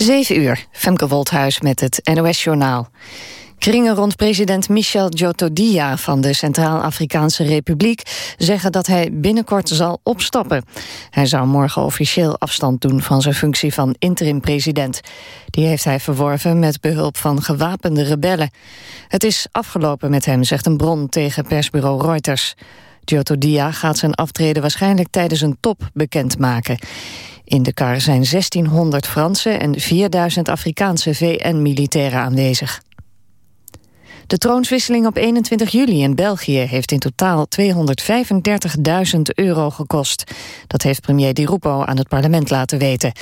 7 uur, Femke Wolthuis met het NOS-journaal. Kringen rond president Michel Djotodia van de Centraal-Afrikaanse Republiek zeggen dat hij binnenkort zal opstappen. Hij zou morgen officieel afstand doen van zijn functie van interim-president. Die heeft hij verworven met behulp van gewapende rebellen. Het is afgelopen met hem, zegt een bron tegen persbureau Reuters. Djotodia gaat zijn aftreden waarschijnlijk tijdens een top bekendmaken. In de kar zijn 1600 Franse en 4000 Afrikaanse VN-militairen aanwezig. De troonswisseling op 21 juli in België heeft in totaal 235.000 euro gekost. Dat heeft premier Di Rupo aan het parlement laten weten.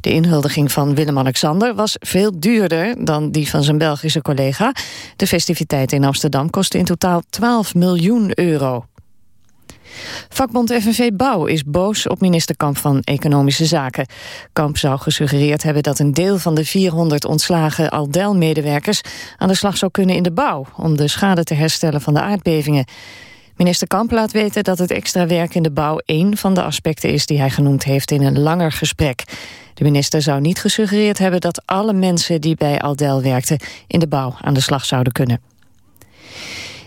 De inhuldiging van Willem-Alexander was veel duurder dan die van zijn Belgische collega. De festiviteiten in Amsterdam kosten in totaal 12 miljoen euro. Vakbond FNV Bouw is boos op minister Kamp van Economische Zaken. Kamp zou gesuggereerd hebben dat een deel van de 400 ontslagen Aldel-medewerkers aan de slag zou kunnen in de bouw... om de schade te herstellen van de aardbevingen. Minister Kamp laat weten dat het extra werk in de bouw één van de aspecten is die hij genoemd heeft in een langer gesprek. De minister zou niet gesuggereerd hebben dat alle mensen die bij Aldel werkten in de bouw aan de slag zouden kunnen.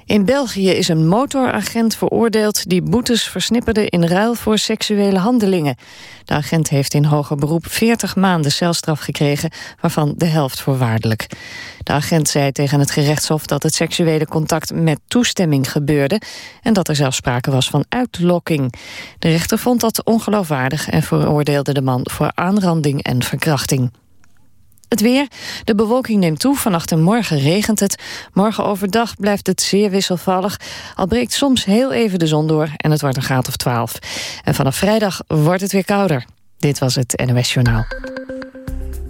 In België is een motoragent veroordeeld die boetes versnipperde in ruil voor seksuele handelingen. De agent heeft in hoger beroep 40 maanden celstraf gekregen, waarvan de helft voorwaardelijk. De agent zei tegen het gerechtshof dat het seksuele contact met toestemming gebeurde en dat er zelfs sprake was van uitlokking. De rechter vond dat ongeloofwaardig en veroordeelde de man voor aanranding en verkrachting. Het weer. De bewolking neemt toe. Vannacht en morgen regent het. Morgen overdag blijft het zeer wisselvallig. Al breekt soms heel even de zon door en het wordt een graad of 12. En vanaf vrijdag wordt het weer kouder. Dit was het NOS Journaal.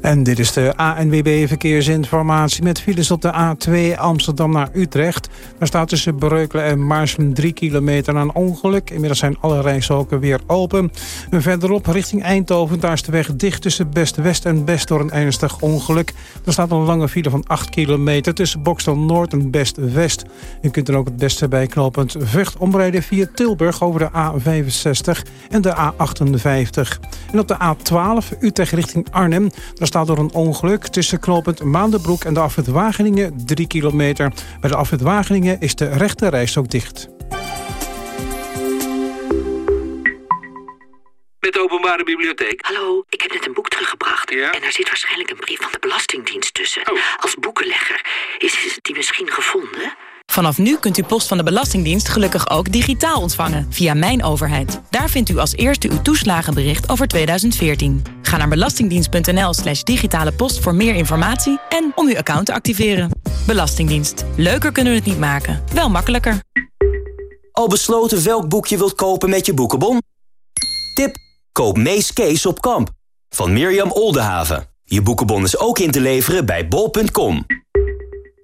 En dit is de ANWB Verkeersinformatie met files op de A2 Amsterdam naar Utrecht. Daar staat tussen Breukelen en Maarsen 3 kilometer aan ongeluk. Inmiddels zijn alle rijstroken weer open. En verderop richting Eindhoven, daar is de weg dicht tussen Best-West en Best door een ernstig ongeluk. Er staat een lange file van 8 kilometer tussen Bokstel Noord en Best-West. Je kunt er ook het beste bij knooppunt Vught omrijden via Tilburg over de A65 en de A58. En op de A12 Utrecht richting Arnhem, staat door een ongeluk tussen knooppunt Maandenbroek en de afwit Wageningen 3 kilometer. Bij de afwit Wageningen is de rechte reis ook dicht. Met de openbare bibliotheek. Hallo, ik heb net een boek teruggebracht. Ja? En daar zit waarschijnlijk een brief van de Belastingdienst tussen. Oh. Als boekenlegger. Is die misschien gevonden? Vanaf nu kunt u post van de Belastingdienst gelukkig ook digitaal ontvangen via Mijn Overheid. Daar vindt u als eerste uw toeslagenbericht over 2014. Ga naar belastingdienst.nl slash digitale post voor meer informatie en om uw account te activeren. Belastingdienst. Leuker kunnen we het niet maken, wel makkelijker. Al besloten welk boek je wilt kopen met je boekenbon? Tip: koop Mees Kees op kamp. Van Mirjam Oldenhaven. Je boekenbon is ook in te leveren bij bol.com.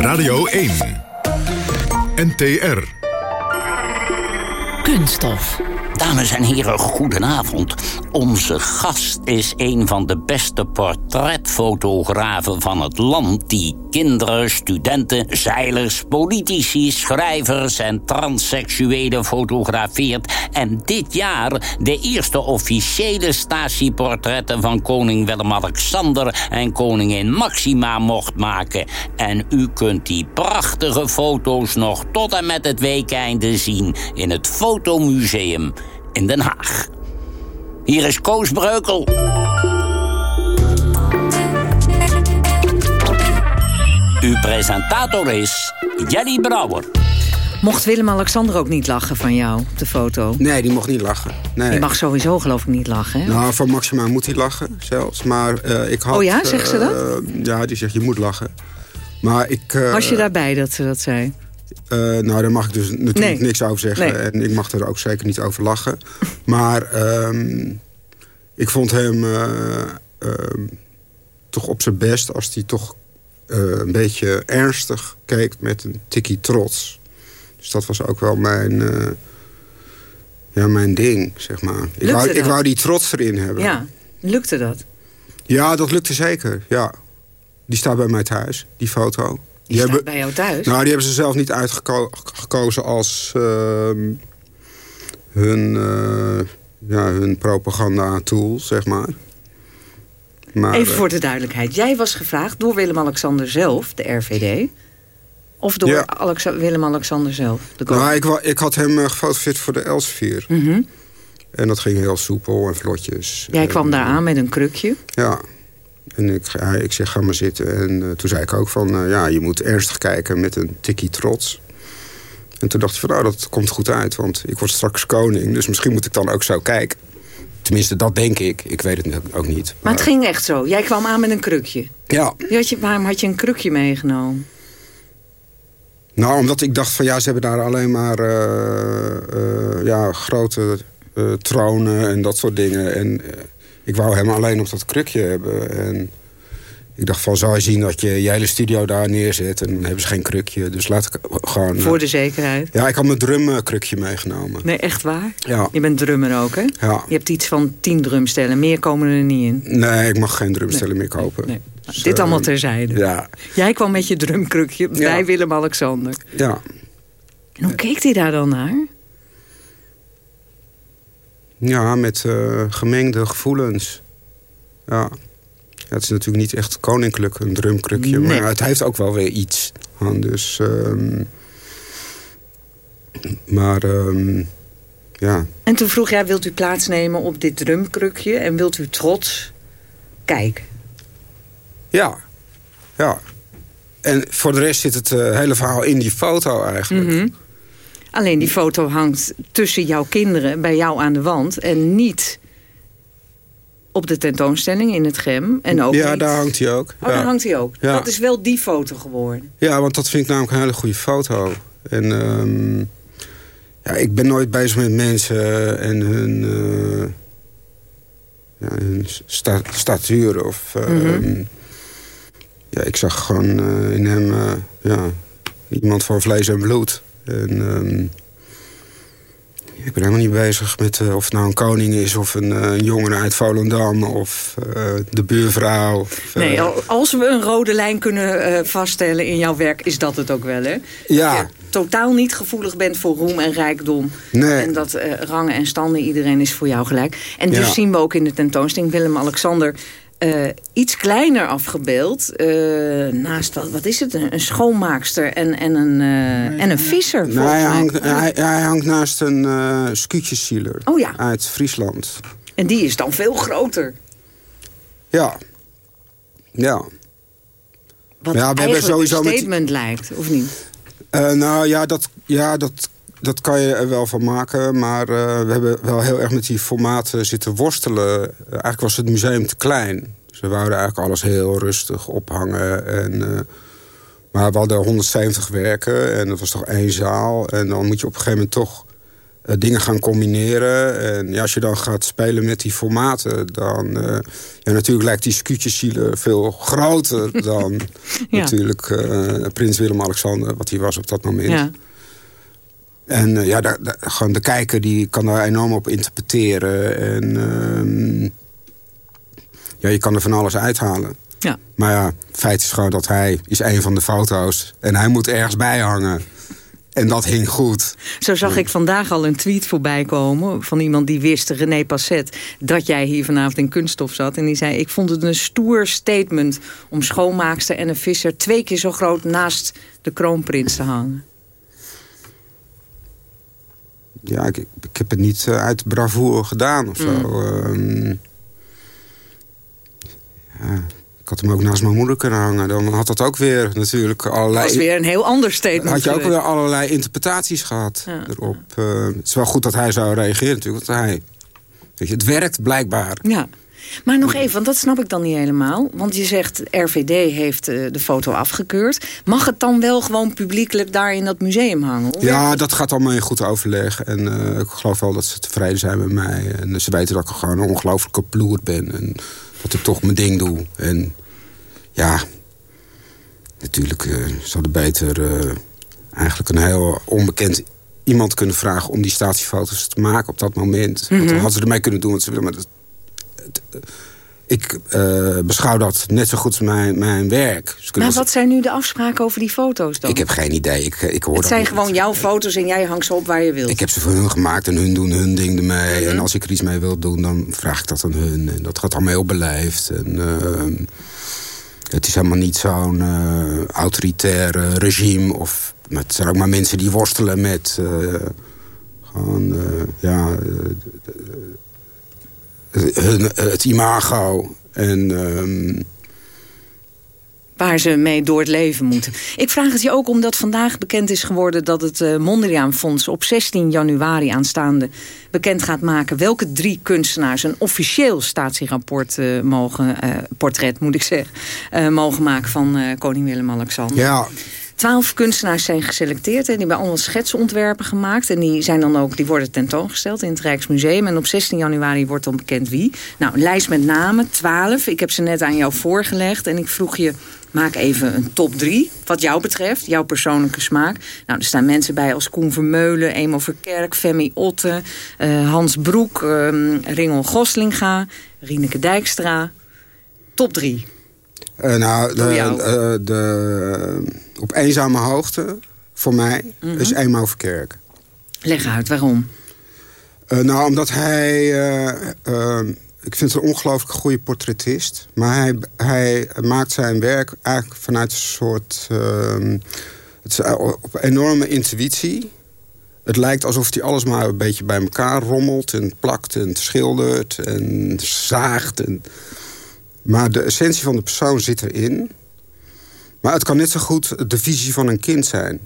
Radio 1. NTR. Kunststof. Dames en heren, goedenavond. Onze gast is een van de beste portretfotografen van het land... die kinderen, studenten, zeilers, politici, schrijvers en transseksuelen fotografeert... en dit jaar de eerste officiële statieportretten... van koning Willem-Alexander en koningin Maxima mocht maken. En u kunt die prachtige foto's nog tot en met het weekeinde zien... in het Fotomuseum in Den Haag. Hier is Koos Breukel. Uw presentator is Jelly Brouwer. Mocht Willem-Alexander ook niet lachen van jou op de foto? Nee, die mocht niet lachen. Nee. Die mag sowieso geloof ik niet lachen, hè? Nou, van Maxima moet hij lachen zelfs. Maar eh, ik had... Oh ja, zegt ze dat? eh, ja, die zegt je moet lachen. Maar ik... eh, Was je daarbij dat ze dat zei? eh, nou, daar mag ik dus natuurlijk Nee. niks over zeggen. Nee. En ik mag er ook zeker niet over lachen. maar ehm, ik vond hem... eh, ehm, toch op zijn best als hij toch een beetje ernstig keek met een tikkie trots. Dus dat was ook wel mijn, eh, ja, mijn ding, zeg maar. Ik wou, ik wou die trots erin hebben. Ja, lukte dat? Ja, dat lukte zeker, ja. Die staat bij mij thuis, die foto. Die, staat bij jou thuis? Nou, die hebben ze zelf niet uitgekozen als ehm, hun, eh, ja, hun propaganda-tool, zeg maar. Maar Even eh, voor de duidelijkheid. Jij was gevraagd door Willem-Alexander zelf, de RVD. Of door Ja. Willem-Alexander zelf, de koning? nou, ik, ik had hem eh, gefotografeerd voor de Elsevier. Mhm. En dat ging heel soepel en vlotjes. Jij En, kwam daar aan met een krukje. Ja. En ik, hij- ik zeg, ga maar zitten. En eh, toen zei ik ook van, eh, ja, je moet ernstig kijken met een tikkie trots. En toen dacht ik van, nou, dat komt goed uit. Want ik word straks koning, dus misschien moet ik dan ook zo kijken. Tenminste, dat denk ik. Ik weet het ook niet. Maar het ging echt zo. Jij kwam aan met een krukje. Ja, Je had je, waarom had je een krukje meegenomen? nou, omdat ik dacht van, ja, ze hebben daar alleen maar eh, eh, ja, grote eh, tronen en dat soort dingen. En ik wou hem alleen nog dat krukje hebben. En ik dacht van, zou je zien dat je je hele studio daar neerzet... en dan hebben ze geen krukje. Dus laat ik gewoon... eh, Voor de zekerheid. Ja, ik had mijn drumkrukje meegenomen. Nee, echt waar? Ja. Je bent drummer ook, hè? Ja. Je hebt iets van tien drumstellen. Meer komen er niet in. Nee, ik mag geen drumstellen meer kopen. Nee. Dus, Dit eh, allemaal terzijde. Ja, Jij kwam met je drumkrukje bij Willem-Alexander. ja. En hoe keek hij daar dan naar? ja met eh, gemengde gevoelens. Ja. Het is natuurlijk niet echt koninklijk, een drumkrukje. Nee. Maar het heeft ook wel weer iets aan. Dus, ehm, maar ehm, ja, En toen vroeg jij, wilt u plaatsnemen op dit drumkrukje... en wilt u trots kijken? Ja, ja. En voor de rest zit het eh, hele verhaal in die foto eigenlijk. Mhm. Alleen die foto hangt tussen jouw kinderen bij jou aan de wand... en niet op de tentoonstelling in het Gem. En ook ja, niet- daar hangt hij ook. Oh, ja. daar hangt hij ook. Ja. Dat is wel die foto geworden. ja, want dat vind ik namelijk een hele goede foto. En ehm, ja, ik ben nooit bezig met mensen en hun, eh, ja, hun sta statuur. Of, ehm, Mhm. ja, ik zag gewoon eh, in hem eh, ja, iemand van vlees en bloed. En, ehm, ik ben helemaal niet bezig met eh, of het nou een koning is... of een, eh, een jongen uit Volendam of eh, de buurvrouw. Of, Nee, al- als we een rode lijn kunnen vaststellen in jouw werk... is dat het ook wel, hè? ja, je totaal niet gevoelig bent voor roem en rijkdom. Nee. En dat rangen en standen, iedereen is voor jou gelijk. En dus Ja. zien we ook in de tentoonstelling Willem-Alexander... eh, iets kleiner afgebeeld. eh, naast, wat, wat is het, een, een schoonmaakster en, en, een, eh, en een visser. Volgens hij, mij. hangt, hij, hij hangt naast een uh, Oh ja. uit Friesland. En die is dan veel groter. Ja. Ja. Wat Ja, we hebben sowieso een met statement lijkt, of niet? Eh, nou ja, dat, ja dat, dat kan je er wel van maken. Maar eh, we hebben wel heel erg met die formaten zitten worstelen. Eh, eigenlijk was het museum te klein. Dus we wouden eigenlijk alles heel rustig ophangen. En, eh, maar we hadden 170 werken en dat was toch één zaal. En dan moet je op een gegeven moment toch dingen gaan combineren. En ja, als je dan gaat spelen met die formaten... dan... ja, natuurlijk lijkt die scootjeszieler veel groter dan Ja. natuurlijk prins Willem-Alexander... wat hij was op dat moment. Ja. En eh, ja, daar, daar- gewoon de kijker die kan daar enorm op interpreteren. En ehm, ja, je kan er van alles uithalen. Ja. Maar ja, feit is gewoon dat hij is een van de foto's. En hij moet ergens bij hangen. En dat hing goed. Zo zag ik vandaag al een tweet voorbij komen van iemand die wist, René Passet, dat jij hier vanavond in kunststof zat. En die zei, ik vond het een stoer statement om schoonmaakster en een visser twee keer zo groot naast de kroonprins te hangen. Ja, ik, ik heb het niet eh, uit bravoure gedaan of zo. Mm. Ehm, ja, ik had hem ook naast mijn moeder kunnen hangen. Dan had dat ook weer natuurlijk allerlei... Dat was weer een heel ander statement. had je ook weer allerlei interpretaties gehad Ja. erop. Eh, het is wel goed dat hij zou reageren natuurlijk. Want hij, weet je, het werkt blijkbaar. Ja. Maar nog even, want dat snap ik dan niet helemaal. Want je zegt, RVD heeft eh, de foto afgekeurd. Mag het dan wel gewoon publiekelijk daar in dat museum hangen? Ja, dat? gaat allemaal in goed overleg. En eh, ik geloof wel dat ze tevreden zijn met mij. En ze weten dat ik gewoon een ongelofelijke ploert ben. En dat ik toch mijn ding doe. En ja, natuurlijk uh, zouden beter uh, eigenlijk een heel onbekend iemand kunnen vragen... om die statiefoto's te maken op dat moment. Want dan Mhm. hadden ze ermee kunnen doen wat ze willen. Maar dat, het, eh, ik eh, beschouw dat net zo goed als mijn, mijn werk. Maar als- wat zijn nu de afspraken over die foto's dan? Ik heb geen idee. Ik, ik hoor het dat zijn niet. gewoon jouw foto's en jij hangt ze op waar je wilt. Ik heb ze voor hun gemaakt en hun doen hun ding ermee. Mhm. En als ik er iets mee wil doen, dan vraag ik dat aan hun. En dat gaat allemaal heel beleefd. En, eh, het is helemaal niet zo'n eh, autoritair eh, regime. Of, maar het zijn ook maar mensen die worstelen met... eh, gewoon, eh, ja... eh, hun, het imago. En... ehm, Waar ze mee door het leven moeten. Ik vraag het je ook omdat vandaag bekend is geworden... dat het eh, Mondriaan Fonds op 16 januari aanstaande bekend gaat maken... welke drie kunstenaars een officieel statierapport eh, mogen... portret, moet ik zeggen, mogen maken van koning Willem-Alexander. ja, Twaalf kunstenaars zijn geselecteerd. En die hebben allemaal schetsontwerpen gemaakt. En die, zijn dan ook, die worden tentoongesteld in het Rijksmuseum. En op 16 januari wordt dan bekend wie. Nou, een lijst met namen, twaalf. Ik heb ze net aan jou voorgelegd. En ik vroeg je, maak even een top drie. Wat jou betreft, jouw persoonlijke smaak. Nou, er staan mensen bij als Koen Vermeulen, Emo Verkerk, Femi Otte... eh, Hans Broek, ehm Ringel Goslinga, Rieneke Dijkstra. Top drie. Eh, nou, de, eh, de, op eenzame hoogte, voor mij, Mhm. is Emo Verkerk. Leg uit, waarom? Eh, nou, omdat hij... eh, eh, ik vind het een ongelooflijk goede portretist. Maar hij, hij maakt zijn werk eigenlijk vanuit een soort... ehm, het is op enorme intuïtie. Het lijkt alsof hij alles maar een beetje bij elkaar rommelt... en plakt en schildert en zaagt. En... Maar de essentie van de persoon zit erin. Maar het kan net zo goed de visie van een kind zijn.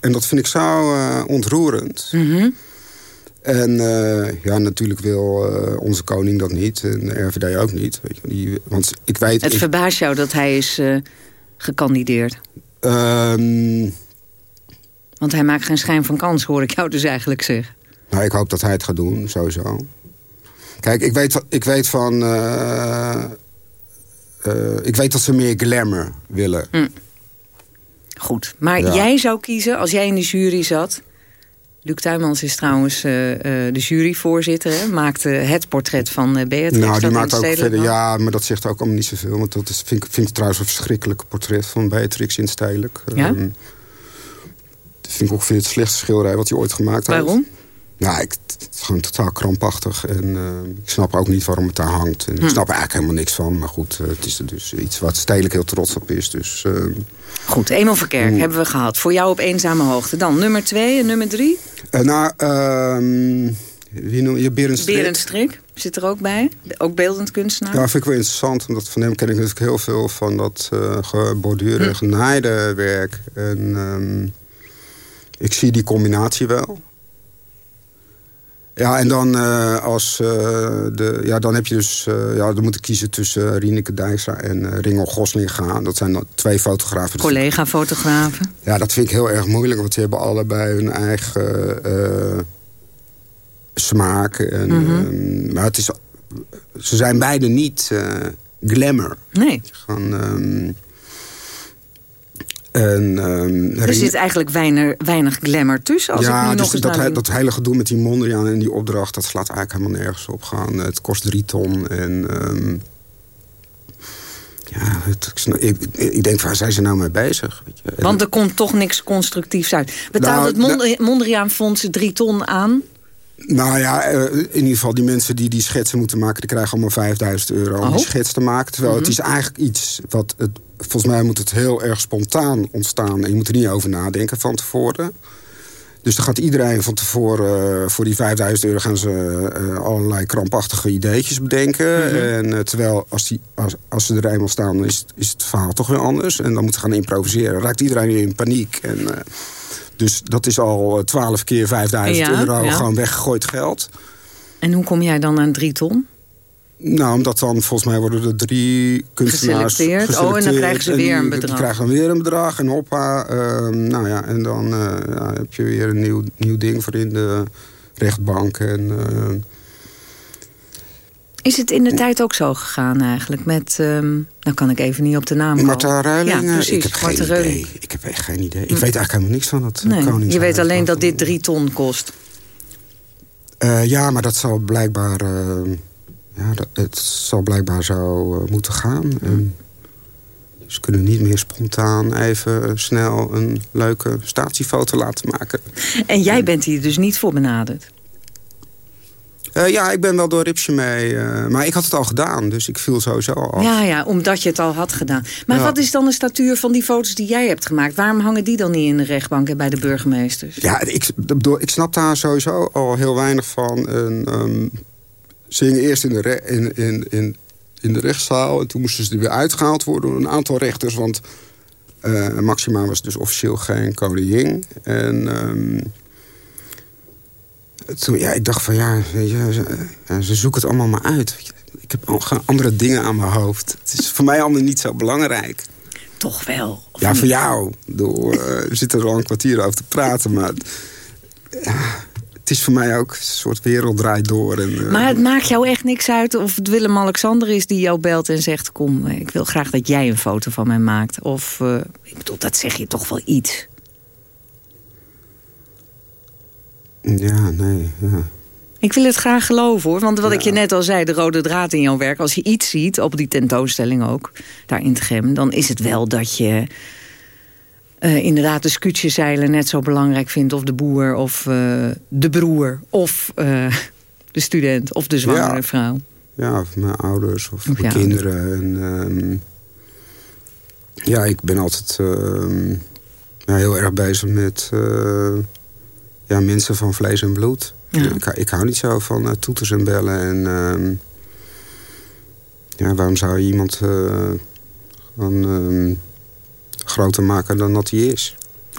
En dat vind ik zo eh, ontroerend. Mhm. En eh, ja, natuurlijk wil eh, onze koning dat niet. En de RVD ook niet. Weet je, die, want ik weet... Het ik- verbaast jou dat hij is gekandideerd. Ehm, Want hij maakt geen schijn van kans, hoor ik jou dus eigenlijk zeggen. nou, ik hoop dat hij het gaat doen, sowieso. Kijk, ik weet, ik weet van... eh, ik weet dat ze meer glamour willen. Goed, maar Ja. jij zou kiezen, als jij in de jury zat... Luc Tuymans is trouwens eh, eh, de juryvoorzitter, hè, maakte het portret van eh, Beatrix. nou, die maakt ook verder... Ja, maar dat zegt ook allemaal niet zoveel. Want dat is, vind, ik- vind ik trouwens een verschrikkelijk portret van Beatrix in het Stedelijk. Ja? Ehm, dat vind ik ongeveer het slechtste schilderij wat hij ooit gemaakt heeft. Waarom? Nou, ik, het is gewoon totaal krampachtig. En eh, ik snap ook niet waarom het daar hangt. En Hm. ik snap er eigenlijk helemaal niks van. Maar goed, eh, het is er dus iets wat stedelijk heel trots op is. Dus, eh, Goed, Emil Verkerk Mm. hebben we gehad. Voor jou op eenzame hoogte. Dan nummer twee en nummer drie. nou, ehm, wie noem je? Berend Strik. Berend Strik zit er ook bij. Ook beeldend kunstenaar. Ja, vind ik wel interessant. Omdat van hem ken ik natuurlijk heel veel van dat geborduurde Hm. genaaide werk. En ehm, ik zie die combinatie wel. Ja, en dan eh, als... eh, de, ja, dan heb je dus... eh, ja, dan moet ik kiezen tussen uh, Rieneke Dijkstra en Ringel Gosling gaan. Dat zijn twee fotografen. Collega-fotografen. Ja, dat vind ik heel erg moeilijk. Want die hebben allebei hun eigen smaak. En, Mhm. ehm, maar het is, ze zijn beide niet glamour. Nee. Gewoon, en, ehm, Er Ring- zit eigenlijk weinig, weinig glamour tussen. Als ik ja, nu dus nog eens dat, he- dat hele gedoe met die Mondriaan en die opdracht... dat slaat eigenlijk helemaal nergens op gaan. Het kost drie ton en... ehm, ja, het, ik, ik, ik denk, waar zijn ze nou mee bezig? Weet je? Want er komt toch niks constructiefs uit. Betaalt Nou, het Mond Mondriaan Fonds drie ton aan? Nou ja, eh, in ieder geval die mensen die die schetsen moeten maken... die krijgen allemaal 5000 euro om die schets te maken. Terwijl Mhm. het is eigenlijk iets wat... Het, volgens mij moet het heel erg spontaan ontstaan. En je moet er niet over nadenken van tevoren. Dus dan gaat iedereen van tevoren... eh, voor die 5000 euro gaan ze eh, allerlei krampachtige ideetjes bedenken. Mhm. En terwijl als, die, als, als ze er eenmaal staan... is, het- is het verhaal toch weer anders. En dan moeten ze gaan improviseren. Raakt iedereen in paniek. En... eh, dus dat is al 12 keer 5000 Ja, euro ja. gewoon weggegooid geld. En hoe kom jij dan aan drie ton? Nou, omdat dan volgens mij worden er drie kunstenaars Geselecteerd. Oh, en dan krijgen ze weer een bedrag. Die krijgen dan weer een bedrag en hoppa. ehm, nou ja, en dan eh, ja, heb je weer een nieuw, nieuw ding voor in de rechtbank. En, eh, Is het in de tijd ook zo gegaan eigenlijk? Met, um, nou kan ik even niet op de naam komen. Marta Ruiling? Ja, precies. Ik heb geen idee. Ik heb echt geen idee. Ik weet eigenlijk helemaal niks van het nee, koningshuis. Je weet alleen dat dit drie ton kost. Uh, ja, maar dat zal blijkbaar... Uh, ja, dat, het zal blijkbaar zo uh, moeten gaan. En ze kunnen niet meer spontaan even snel een leuke statiefoto laten maken. En jij bent hier dus niet voor benaderd? Uh, ja, ik ben wel door Ripsje mee. Uh, maar ik had het al gedaan, dus ik viel sowieso al Ja, ja, omdat je het al had gedaan. Maar ja. wat is dan de statuur van die foto's die jij hebt gemaakt? Waarom hangen die dan niet in de rechtbank en bij de burgemeesters? Ja, ik, ik snap daar sowieso al heel weinig van. En, um, ze hingen eerst in de, in, in, in, in de rechtszaal... en toen moesten ze er weer uitgehaald worden door een aantal rechters... want uh, Maxima was dus officieel geen koningin. En... Um, toen, ja, ik dacht van ja, weet je, ze, ja, ze zoeken het allemaal maar uit. Ik heb andere dingen aan mijn hoofd. Het is voor mij allemaal niet zo belangrijk. Toch wel? Ja, voor jou. Door, uh, we zitten er al een kwartier over te praten, maar... Ja, het is voor mij ook een soort wereld draait door. En, uh, maar het maakt jou echt niks uit of het Willem-Alexander is die jou belt en zegt... kom, ik wil graag dat jij een foto van mij maakt. Of, uh, ik bedoel, dat zeg je toch wel iets. Ja, nee, ja. Ik wil het graag geloven hoor. Want wat ja. ik je net al zei, de rode draad in jouw werk... als je iets ziet, op die tentoonstelling ook, daar in Trem... dan is het wel dat je uh, inderdaad de scootjezeilen net zo belangrijk vindt... of de boer, of uh, de broer, of uh, de student, of de zwangere ja. vrouw. Ja, of mijn ouders, of, of mijn kinderen. En, um, ja, ik ben altijd um, ja, heel erg bezig met ja, mensen van vlees en bloed. Ja. Ik, ik, hou niet zo van uh, toeters en bellen. En uh, ja, waarom zou je iemand uh, van, uh, groter maken dan dat hij is?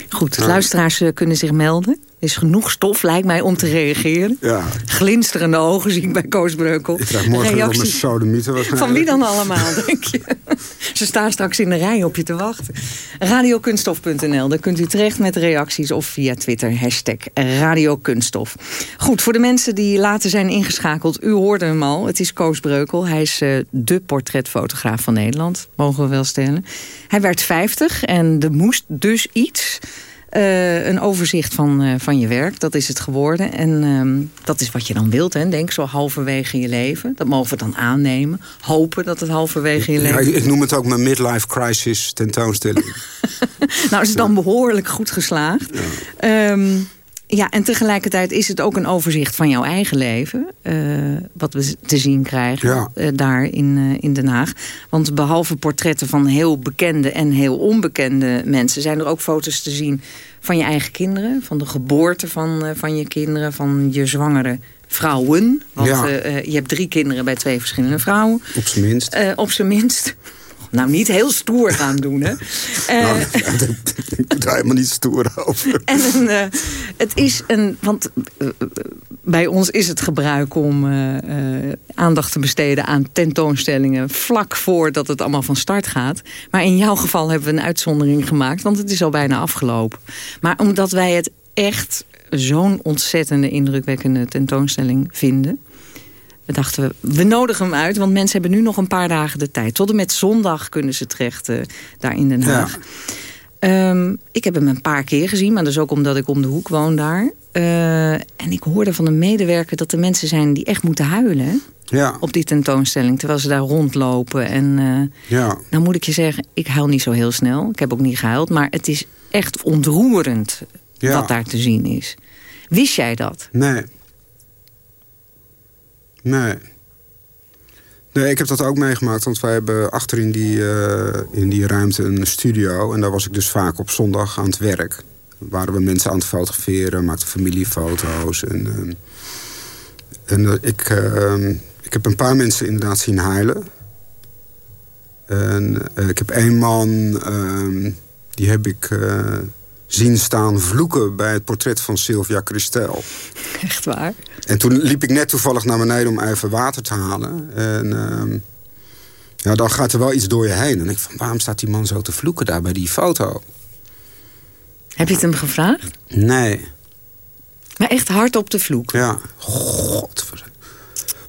Goed, ja. luisteraars kunnen zich melden. Er is genoeg stof, lijkt mij, om te reageren. Ja. Glinsterende ogen zie ik bij Koos Breukel. Ik krijg morgen mijn sodemieten waarschijnlijk. Van wie dan allemaal, denk je? Ze staan straks in de rij op je te wachten. Radiokunststof.nl, daar kunt u terecht met reacties... of via Twitter, hashtag Radiokunststof. Goed, voor de mensen die later zijn ingeschakeld... u hoorde hem al, het is Koos Breukel. Hij is uh, de portretfotograaf van Nederland, mogen we wel stellen. Hij werd 50 en er moest dus iets... Uh, een overzicht van, uh, van je werk, dat is het geworden. En uh, dat is wat je dan wilt, hè? denk zo halverwege je leven. Dat mogen we dan aannemen. Hopen dat het halverwege je leven... Ja, ik noem het ook mijn midlife crisis tentoonstelling. nou, is het dan behoorlijk goed geslaagd. Ja. Um, ja, en tegelijkertijd is het ook een overzicht van jouw eigen leven. Uh, wat we te zien krijgen ja. uh, daar in, uh, in Den Haag. Want behalve portretten van heel bekende en heel onbekende mensen... zijn er ook foto's te zien van je eigen kinderen. Van de geboorte van, van je kinderen. Van je zwangere vrouwen. Want ja. je hebt drie kinderen bij twee verschillende vrouwen. Op zijn minst. op zijn minst nou niet heel stoer gaan doen, hè? nou, uh, ik doe helemaal niet stoer over. En uh, het is een... Want uh, bij ons is het gebruik om aandacht te besteden aan tentoonstellingen... vlak voordat het allemaal van start gaat. Maar in jouw geval hebben we een uitzondering gemaakt... want het is al bijna afgelopen. Maar omdat wij het echt zo'n ontzettende indrukwekkende tentoonstelling vinden... We dachten, we, nodigen hem uit, want mensen hebben nu nog een paar dagen de tijd. Tot en met zondag kunnen ze terecht uh, daar in Den Haag. Ja. Um, ik heb hem een paar keer gezien, maar dat is ook omdat ik om de hoek woon daar. Uh, en ik hoorde van een medewerker dat er mensen zijn die echt moeten huilen. Ja. Op die tentoonstelling, terwijl ze daar rondlopen. En uh, ja. nou moet ik je zeggen, ik huil niet zo heel snel. Ik heb ook niet gehuild, maar het is echt ontroerend ja. wat daar te zien is. Wist jij dat? Nee. Nee. Nee, ik heb dat ook meegemaakt. Want wij hebben achter in die, uh, in die ruimte een studio. En daar was ik dus vaak op zondag aan het werk. Waren we mensen aan het fotograferen, maakten familiefoto's. En, uh, en uh, ik, ik heb een paar mensen inderdaad zien huilen. En ik heb één man, ehm, die heb ik zien staan vloeken bij het portret van Sylvia Christel. Echt waar? En toen liep ik net toevallig naar beneden om even water te halen. En uh, ja, dan gaat er wel iets door je heen. En ik van, waarom staat die man zo te vloeken daar bij die foto? Heb je het hem gevraagd? Nee. Maar echt hard op de vloek? Ja. God.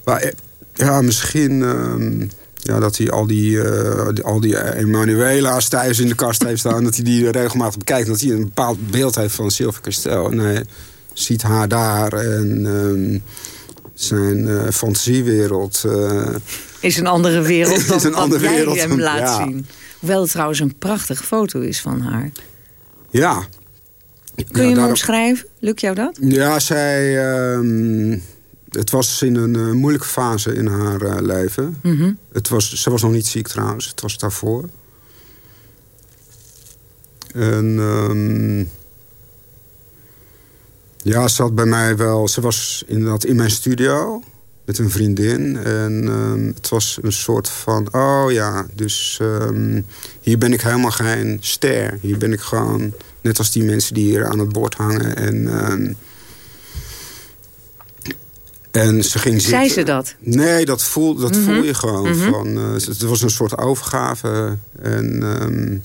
Maar Ja, misschien ehm, ja, dat hij al die, eh, die- al die Emanuela's thuis in de kast heeft staan... dat hij die regelmatig bekijkt. Dat hij een bepaald beeld heeft van Sylvia Castel. Hij ziet haar daar en ehm, zijn eh, fantasiewereld... eh, Is een andere wereld dan een wat andere jij hem laat ja. zien. Hoewel het trouwens een prachtige foto is van haar. ja. Kun Ja, je hem omschrijven? Lukt jou dat? Ja, zij... ehm, het was in een eh, moeilijke fase in haar leven. Mhm. Het was, ze was nog niet ziek trouwens, het was daarvoor. En ehm, ja, ze had bij mij wel... Ze was inderdaad in mijn studio met een vriendin. En ehm, het was een soort van... Oh ja, dus ehm, hier ben ik helemaal geen ster. Hier ben ik gewoon net als die mensen die hier aan het bord hangen. En... ehm, en ze ging zitten. Zei ze dat? Nee, dat voel, dat Mhm. voel je gewoon. Mhm. van, eh, het was een soort overgave. En ehm,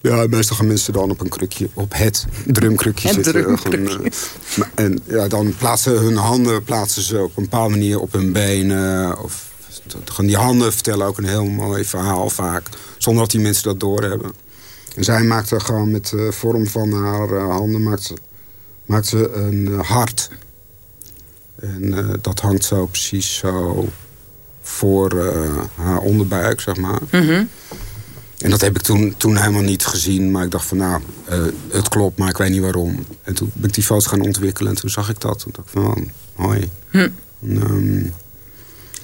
ja, meestal gaan mensen dan op een krukje, op het drumkrukje zitten. drumkrukje. Eh, en ja, dan plaatsen hun handen plaatsen ze op een bepaalde manier op hun benen. Of gewoon die handen vertellen ook een heel mooi verhaal vaak. Zonder dat die mensen dat doorhebben. En zij maakte gewoon met de vorm van haar eh, handen maakte, maakte ze een eh, hart. En eh, dat hangt zo precies zo voor eh, haar onderbuik, zeg maar. Mhm. En dat heb ik toen, toen helemaal niet gezien. Maar ik dacht van, nou, eh, het klopt, maar ik weet niet waarom. En toen ben ik die foto's gaan ontwikkelen. En toen zag ik dat. Toen dacht ik van, oh, mooi. Hm. En, ehm,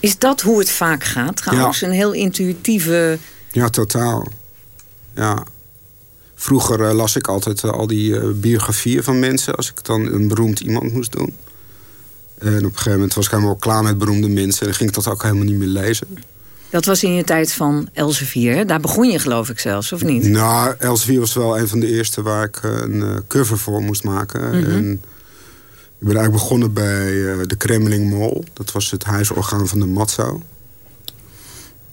Is dat hoe het vaak gaat trouwens? Een heel intuïtieve... ja, totaal. Ja. Vroeger eh, las ik altijd eh, al die biografieën van mensen... als ik dan een beroemd iemand moest doen. En op een gegeven moment was ik helemaal klaar met beroemde mensen... en dan ging ik dat ook helemaal niet meer lezen. Dat was in je tijd van Elsevier. Daar begon je geloof ik zelfs, of niet? Nou, Elsevier was wel een van de eerste waar ik eh, een eh, cover voor moest maken. Mhm. En ik ben eigenlijk begonnen bij eh, de Kremling Mall. Dat was het huisorgaan van de Matzo.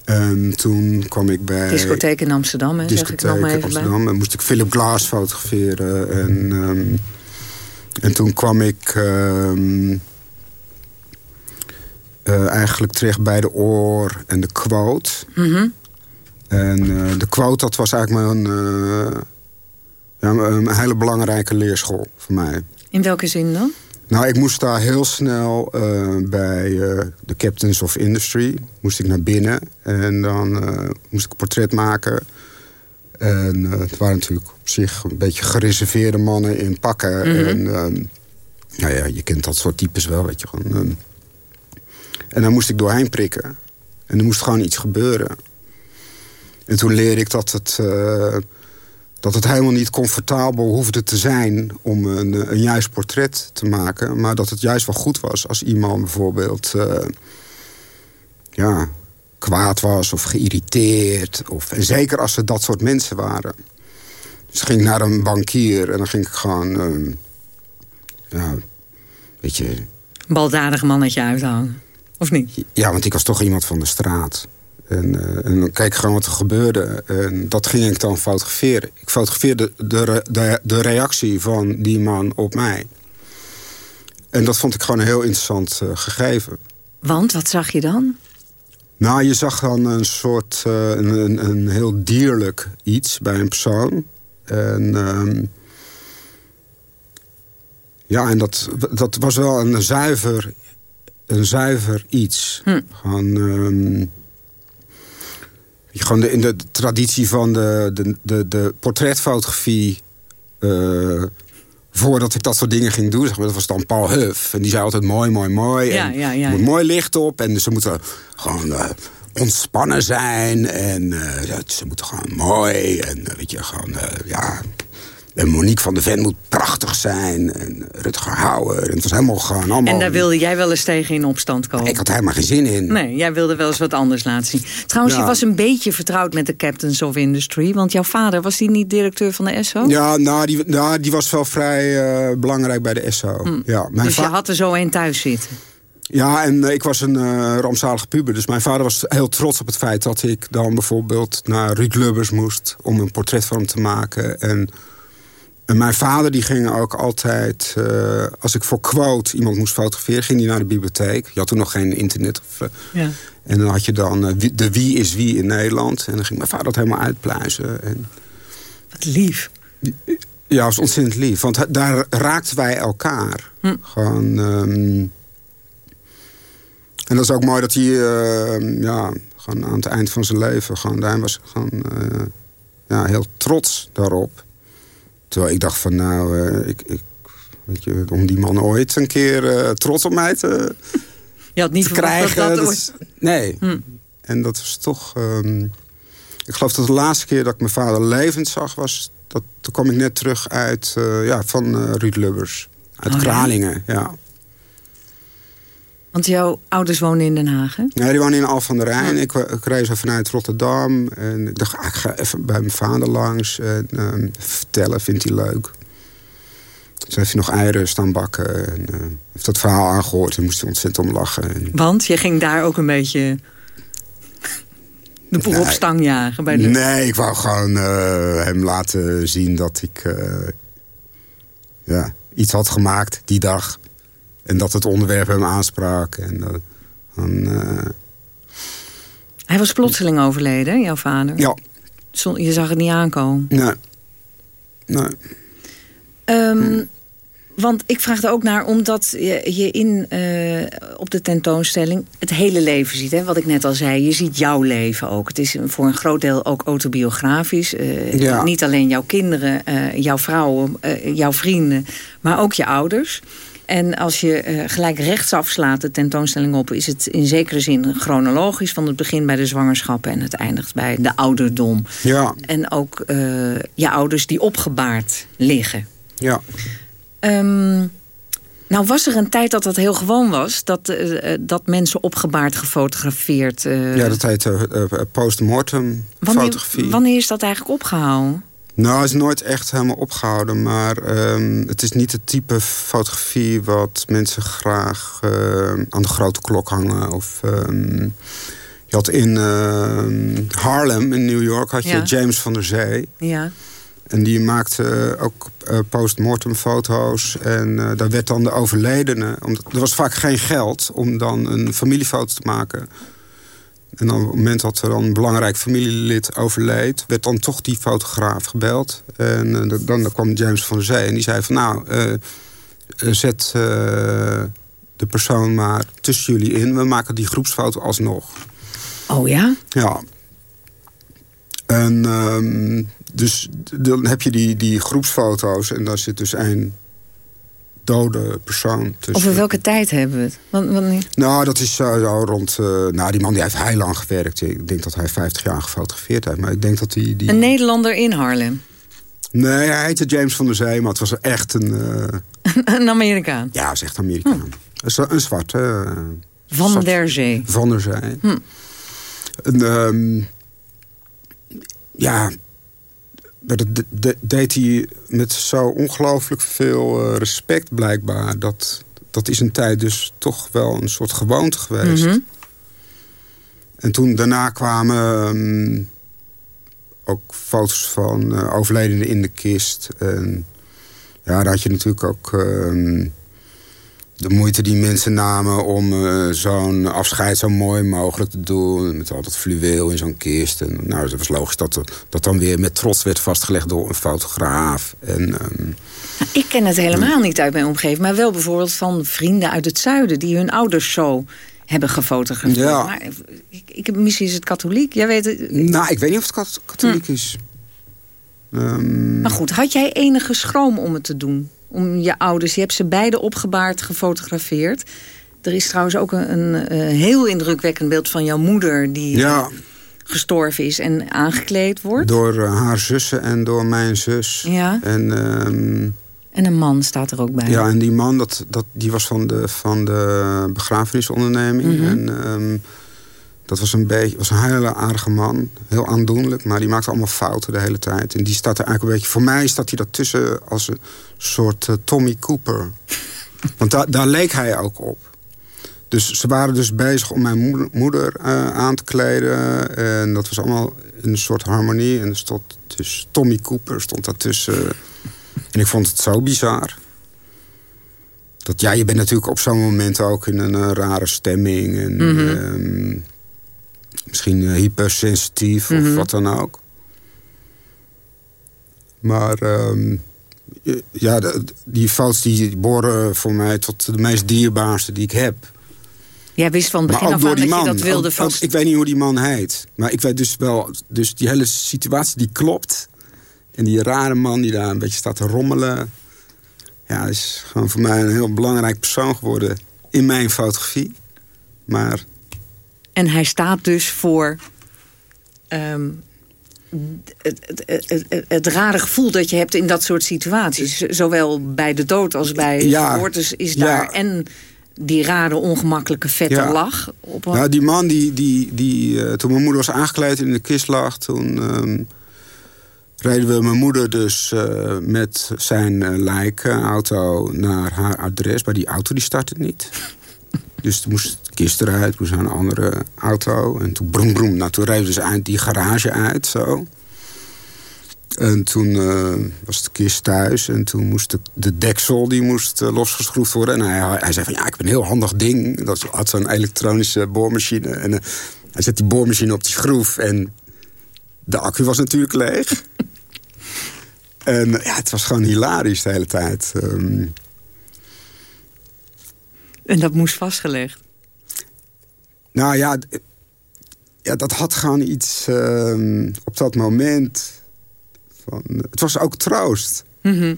En toen kwam ik bij... Discotheek in Amsterdam, hè, zeg ik nog maar even bij. Amsterdam. En moest ik Philip Glass fotograferen. En, ehm, en toen kwam ik ehm, eh, eigenlijk terecht bij de oor en de quote. Mhm. En eh, de quote, dat was eigenlijk mijn, eh, ja, een hele belangrijke leerschool voor mij. In welke zin dan? Nou, ik moest daar heel snel bij de Captains of Industry. Moest ik naar binnen en dan moest ik een portret maken. En het waren natuurlijk op zich een beetje gereserveerde mannen in pakken. Mhm. En nou ja, je kent dat soort types wel, weet je gewoon. En daar moest ik doorheen prikken. En er moest gewoon iets gebeuren. En toen leerde ik dat het, eh, dat het helemaal niet comfortabel hoefde te zijn... om een, eh, een juist portret te maken. Maar dat het juist wel goed was als iemand bijvoorbeeld... eh, ja, kwaad was of geïrriteerd. Of, en zeker als ze dat soort mensen waren. Dus ik ging naar een bankier en dan ging ik gewoon... ja, weet je... Baldadig mannetje uithangen. Of niet? Ja, want ik was toch iemand van de straat. En, eh, en ik gewoon wat er gebeurde. En dat ging ik dan fotograferen. Ik fotografeerde de, re- de, de reactie van die man op mij. En dat vond ik gewoon een heel interessant eh, gegeven. Want, wat zag je dan? Nou, je zag dan een soort, eh, een, een, een heel dierlijk iets bij een persoon. En ehm, ja, en dat, dat was wel een zuiver, een zuiver iets. Gewoon, ehm, je, gewoon de, in de traditie van de, de, de, de portretfotografie... eh, voordat ik dat soort dingen ging doen, zeg maar, dat was dan Paul Huff. En die zei altijd mooi, mooi, mooi. Ja, en ja, ja, er moet mooi licht op. En ze moeten gewoon eh, ontspannen zijn. En eh, ze moeten gewoon mooi. En weet je, gewoon, ja... En Monique van de Ven moet prachtig zijn. En Rutger Hauer. En het was helemaal gewoon allemaal... En daar wilde jij wel eens tegen in opstand komen? Ik had helemaal geen zin in. Nee, jij wilde wel eens wat anders laten zien. Trouwens, Ja. je was een beetje vertrouwd met de Captains of Industry. Want jouw vader, was die niet directeur van de ESSO? Ja, nou, die, nou, die was wel vrij eh, belangrijk bij de ESSO. Ja, mijn dus je had er zo een thuis zitten. Ja, en eh, ik was een eh rampzalige puber. Dus mijn vader was heel trots op het feit dat ik dan bijvoorbeeld naar Ruud Lubbers moest... om een portret van hem te maken. En, En mijn vader die ging ook altijd, uh, als ik voor quote iemand moest fotograferen, ging hij naar de bibliotheek. Je had toen nog geen internet. Of, uh, ja. En dan had je dan uh, de wie is wie in Nederland. En dan ging mijn vader dat helemaal uitpluizen. En... Wat lief. Ja, dat was ontzettend lief. Want daar raakten wij elkaar. Hm. Gewoon... Um... En dat is ook mooi dat hij ja, gewoon aan het eind van zijn leven... Gewoon, hij was gewoon ja, heel trots daarop. Terwijl ik dacht van nou, uh, ik, ik, weet je, om die man ooit een keer uh, trots op mij te, je had niet te krijgen. Dat dat is, nee. Hm. En dat was toch... Um, ik geloof dat de laatste keer dat ik mijn vader levend zag was... Dat, toen kwam ik net terug uit, uh, ja, van Ruud Lubbers. Uit oh, Kralingen, ja. ja. Want jouw ouders wonen in Den Haag, hè? Nee, die wonen in Al van der Rijn. Ik, ik reis vanuit Rotterdam. En ik dacht, ik ga even bij mijn vader langs. En uh, vertellen, vindt hij leuk. Toen heeft hij nog eieren staan bakken. En uh, heeft dat verhaal aangehoord. En moest hij ontzettend om lachen. En... Want je ging daar ook een beetje... de nee, op stang jagen? Bij de... Nee, ik wou gewoon uh, hem laten zien dat ik... Ja, iets had gemaakt die dag en dat het onderwerp hem aansprak. En, uh, Hij was plotseling overleden, jouw vader? Ja. Je zag het niet aankomen? Nee. Nee. Um, Want ik vraag er ook naar, omdat je, je in, uh, op de tentoonstelling het hele leven ziet. Hè? Wat ik net al zei, je ziet jouw leven ook. Het is voor een groot deel ook autobiografisch. Uh, ja. Niet alleen jouw kinderen, uh, jouw vrouwen, jouw vrienden, maar ook je ouders. En als je uh, gelijk rechtsaf slaat de tentoonstelling op... is het in zekere zin chronologisch van het begin bij de zwangerschap... en het eindigt bij de ouderdom. Ja. En ook uh, je ouders die opgebaard liggen. Ja. Um, nou was er een tijd dat dat heel gewoon was. Dat, uh, dat mensen opgebaard gefotografeerd... ja, dat heet postmortem fotografie. Wanneer is dat eigenlijk opgehouden? Nou, het is nooit echt helemaal opgehouden. Maar um, het is niet het type fotografie wat mensen graag uh, aan de grote klok hangen. Of, um, je had in uh, Harlem in New York had je ja. James van der Zee. Ja. En die maakte ook uh, postmortem foto's. En uh, daar werd dan de overledene... Omdat, er was vaak geen geld om dan een familiefoto te maken... En dan, op het moment dat er dan een belangrijk familielid overleed... werd dan toch die fotograaf gebeld. En uh, dan, dan kwam James van Zee en die zei van... nou, uh, zet uh, de persoon maar tussen jullie in. We maken die groepsfoto alsnog. Oh ja? Ja. En um, dus dan heb je die, die groepsfoto's... en daar zit dus één dode persoon. Tussen. Over welke tijd hebben we het? Nou, dat is zo, zo rond... Uh, nou, die man die heeft heel lang gewerkt. Ik denk dat hij 50 jaar gefotografeerd heeft. Maar ik denk dat hij... Die... Een Nederlander in Harlem? Nee, hij heette James van der Zee, maar het was echt een... Uh... een Amerikaan? Ja, het is echt Amerikaan. Hm. Een, zwarte... Uh, van zwart, der Zee? Van der Zee. Hm. En, um, ja, dat deed hij met zo ongelooflijk veel uh, respect blijkbaar. Dat, dat is een tijd dus toch wel een soort gewoonte geweest. Mm -hmm. En toen daarna kwamen um, ook foto's van uh, overledenen in de kist. En ja, daar had je natuurlijk ook... Um, de moeite die mensen namen om uh, zo'n afscheid zo mooi mogelijk te doen. Met al dat fluweel in zo'n kist. En, nou, het was logisch dat dat dan weer met trots werd vastgelegd door een fotograaf. En, um, ik ken het helemaal niet uit mijn omgeving. Maar wel bijvoorbeeld van vrienden uit het zuiden... die hun ouders zo hebben gefotografeerd. Ja. Maar ik, ik, misschien is het katholiek. Jij weet het... Nou, ik weet niet of het katholiek hm. is. Um... Maar goed, had jij enige schroom om het te doen? Om je ouders. Je hebt ze beide opgebaard gefotografeerd. Er is trouwens ook een, een, heel indrukwekkend beeld van jouw moeder... die ja. gestorven is en aangekleed wordt. Door uh, haar zussen en door mijn zus. Ja. En, um, en een man staat er ook bij. Ja, en die man dat, dat, die was van de, van de begrafenisonderneming. Mm -hmm. En... Um, dat was een, beetje, was een hele aardige man. Heel aandoenlijk, maar die maakte allemaal fouten de hele tijd. En die staat er eigenlijk een beetje... Voor mij staat hij daartussen als een soort uh, Tommy Cooper. Want da daar leek hij ook op. Dus ze waren dus bezig om mijn moeder, moeder uh, aan te kleden. En dat was allemaal in een soort harmonie. En er stond dus Tommy Cooper stond daartussen En ik vond het zo bizar. Dat, ja, je bent natuurlijk op zo'n moment ook in een eh, rare stemming. En, Mhm. ehm, misschien eh, hypersensitief of Mhm. wat dan ook. Maar ehm, ja, die foto's die behoren voor mij tot de meest dierbaarste die ik heb. Jij wist van begin af aan die dat man. je dat wilde Ook- vast... ook- ik weet niet hoe die man heet. Maar ik weet dus wel, dus die hele situatie die klopt. En die rare man die daar een beetje staat te rommelen. Ja, is gewoon voor mij een heel belangrijk persoon geworden in mijn fotografie. Maar En hij staat dus voor ehm, het, het, het, het, rare gevoel dat je hebt in dat soort situaties. Zowel bij de dood als bij Ja. geboortes is Ja. daar en die rare ongemakkelijke vette Ja. lach. Op een- nou, die man, die, die, die, eh, toen mijn moeder was aangekleed in de kist lag... toen ehm, reden we mijn moeder dus eh, met zijn uh, lijkauto naar haar adres. Maar die auto die startte niet. Dus toen moest de kist eruit, moest naar een andere auto. En toen broem broem, nou toen reden dus uit die garage uit, zo. En toen eh, was de kist thuis en toen moest de, de deksel die moest eh, losgeschroefd worden. En hij, hij zei van ja, ik heb een heel handig ding. Dat had zo'n elektronische boormachine. En eh, hij zet die boormachine op die schroef en de accu was natuurlijk leeg. en ja, het was gewoon hilarisch de hele tijd. Ehm, En dat moest vastgelegd. Nou ja, ja dat had gewoon iets ehm, op dat moment. Van, het was ook troost. Mhm.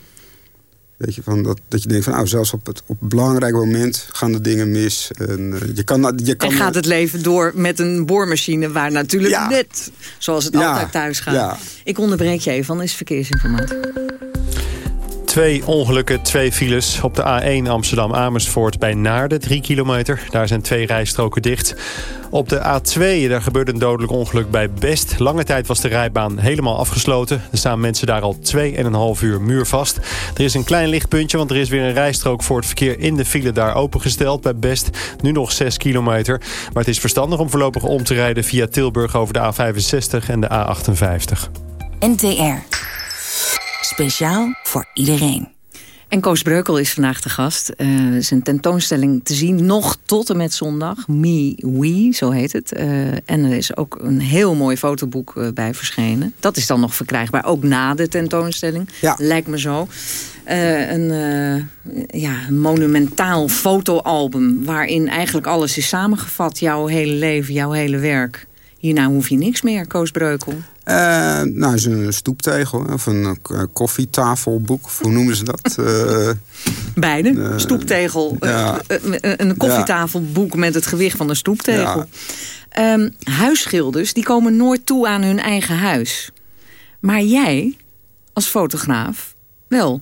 Weet je, van dat, dat je denkt van nou, zelfs op het, op een belangrijk moment gaan de dingen mis. En, eh, je kan, je kan En gaat het leven door met een boormachine waar natuurlijk Ja. net, zoals het Ja. altijd thuis gaat. Ja. Ik onderbreek je even, van is verkeersinformatie. Twee ongelukken, twee files. Op de A1 Amsterdam-Amersfoort bij Naarden, 3 kilometer. Daar zijn twee rijstroken dicht. Op de A2 daar gebeurde een dodelijk ongeluk bij Best. Lange tijd was de rijbaan helemaal afgesloten. Er staan mensen daar al 2,5 uur muurvast. Er is een klein lichtpuntje, want er is weer een rijstrook voor het verkeer in de file daar opengesteld bij Best. Nu nog 6 kilometer. Maar het is verstandig om voorlopig om te rijden via Tilburg over de A65 en de A58. NTR. Speciaal voor iedereen. En Koos Breukel is vandaag de gast. Is een tentoonstelling te zien, nog tot en met zondag. Me, We, zo heet het. Eh, en er is ook een heel mooi fotoboek eh, bij verschenen. Dat is dan nog verkrijgbaar, ook na de tentoonstelling. Ja. Lijkt me zo. Eh, een, eh, ja, een monumentaal fotoalbum... waarin eigenlijk alles is samengevat. Jouw hele leven, jouw hele werk. Hierna hoef je niks meer, Koos Breukel. Eh, nou, is een stoeptegel of een eh, koffietafelboek. Of hoe noemen ze dat? Eh, Beide. Eh, stoeptegel. eh, ja. eh, eh, een koffietafelboek met het gewicht van een stoeptegel. Ehm, huisschilders die komen nooit toe aan hun eigen huis. Maar jij, als fotograaf, wel.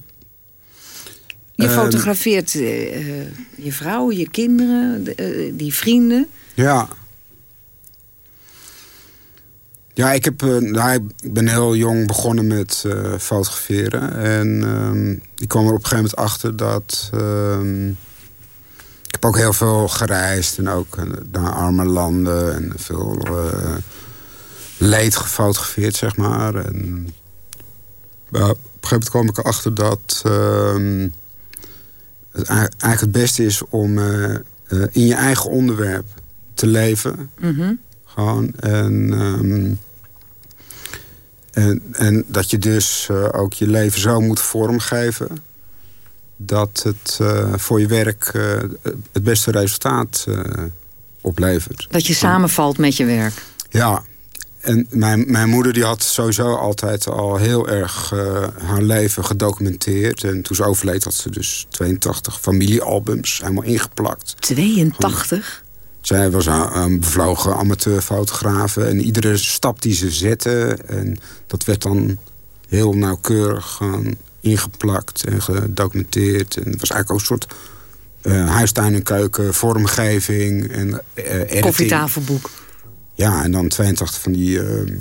Je Ehm. fotografeert eh, eh, je vrouw, je kinderen, de, eh, die vrienden. Ja. Ja, ik, heb, eh, nou, ik ben heel jong begonnen met eh, fotograferen. En ehm, ik kwam er op een gegeven moment achter dat... ehm, ik heb ook heel veel gereisd en ook eh, naar arme landen. En veel leed gefotografeerd, zeg maar. En, op een gegeven moment kwam ik erachter dat... ehm, het ei- eigenlijk het beste is om in je eigen onderwerp te leven. Mhm. Gewoon. En, ehm, en, en dat je dus eh, ook je leven zo moet vormgeven... dat het eh, voor je werk eh, het beste resultaat oplevert. Dat je samenvalt met je werk. Ja, en mijn, mijn moeder die had sowieso altijd al heel erg haar leven gedocumenteerd. En toen ze overleed had ze dus 82 familiealbums helemaal ingeplakt. 82? Zij was een, bevlogen amateurfotograaf. En iedere stap die ze zette, en dat werd dan heel nauwkeurig ingeplakt en gedocumenteerd. En het was eigenlijk ook een soort eh huistuin en keuken, vormgeving en editing. Koffietafelboek. Ja, en dan 82 van die... eh,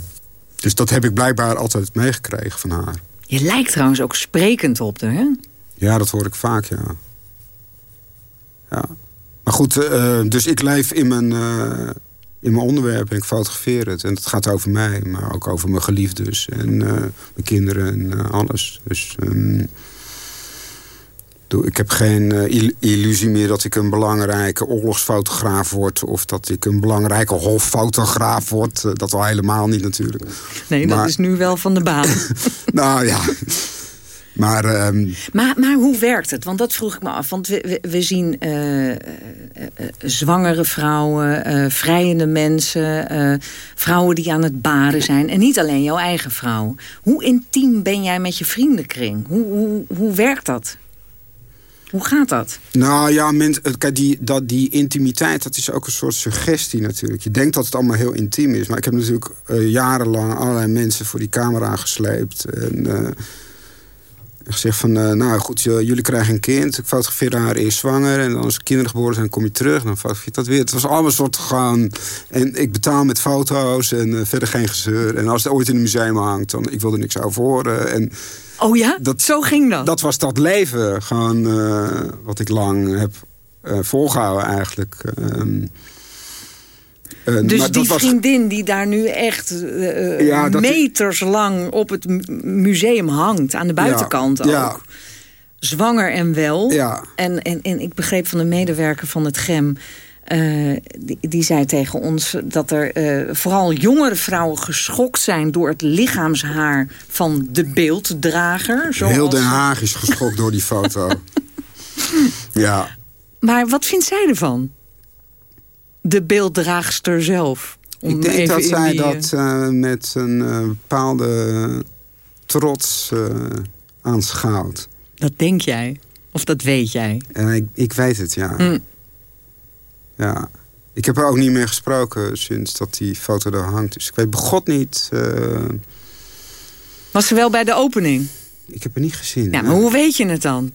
dus dat heb ik blijkbaar altijd meegekregen van haar. Je lijkt trouwens ook sprekend op haar, hè? Ja, dat hoor ik vaak, ja. ja. Maar goed, eh, dus ik leef in mijn, eh, in mijn onderwerp en ik fotografeer het. En het gaat over mij, maar ook over mijn geliefdes en eh, mijn kinderen en alles. Dus, ehm, Ik heb geen illusie meer dat ik een belangrijke oorlogsfotograaf word... of dat ik een belangrijke hoffotograaf word. Dat al helemaal niet natuurlijk. Nee, maar... dat is nu wel van de baan. nou ja, maar, um... maar, maar hoe werkt het? Want dat vroeg ik me af. Want we, we, we zien uh, uh, zwangere vrouwen, vrijende mensen... vrouwen die aan het baren zijn. En niet alleen jouw eigen vrouw. Hoe intiem ben jij met je vriendenkring? Hoe, hoe, hoe werkt dat? Hoe gaat dat? Nou ja, kijk, die, dat, die intimiteit, dat is ook een soort suggestie natuurlijk. Je denkt dat het allemaal heel intiem is. Maar ik heb natuurlijk jarenlang allerlei mensen voor die camera gesleept. En gezegd van, uh, nou goed, jullie krijgen een kind. Ik fotografeer haar eerst zwanger. En als kinderen geboren zijn, kom je terug. Dan fotografeer je dat weer. Het was allemaal soort gewoon... En ik betaal met foto's en uh, verder geen gezeur. En als het ooit in een museum hangt, dan ik wil er niks over horen. En oh ja? Dat, Zo ging dat? Dat was dat leven. Gewoon uh, wat ik lang heb volgehouden eigenlijk. Ehm, uh, dus die vriendin die daar nu echt uh, ja, meters lang op het museum hangt, aan de buitenkant ja, ook. Ja. Zwanger en wel. Ja. En, en, en ik begreep van de medewerker van het GEM... Uh, die, die, zei tegen ons dat er uh, vooral jongere vrouwen geschokt zijn... door het lichaamshaar van de beelddrager. Zoals... Heel Den Haag is geschokt door die foto. ja. Maar wat vindt zij ervan? De beelddraagster zelf. Ik denk dat zij dat uh, met een uh, bepaalde trots uh, aanschouwt. Dat denk jij? Of dat weet jij? ik, ik weet het, ja. Mm. Ja. Ik heb er ook niet meer gesproken sinds dat die foto er hangt. Dus ik weet begot niet... Was ze wel bij de opening? Ik heb het niet gezien. Ja, maar hoe weet je het dan?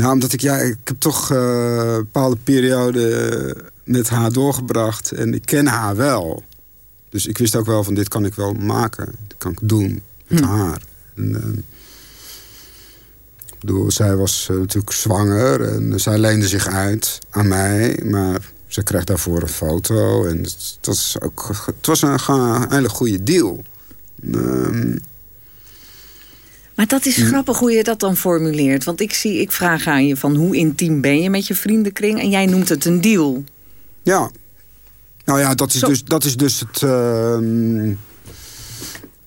Nou, omdat ik, ja, ik heb toch een bepaalde periode met haar doorgebracht. En ik ken haar wel. Dus ik wist ook wel van dit kan ik wel maken. Dat kan ik doen met hm. haar. En, uh, bedoel, zij was uh, natuurlijk zwanger en zij leende zich uit aan mij. Maar ze kreeg daarvoor een foto. En het, was, ook, het was een, een hele goede deal. Um, maar dat is hm. grappig hoe je dat dan formuleert. Want ik, zie, ik vraag aan je van hoe intiem ben je met je vriendenkring... en jij noemt het een deal. Ja. Nou ja, dat is, dus, dat is dus het... Uh...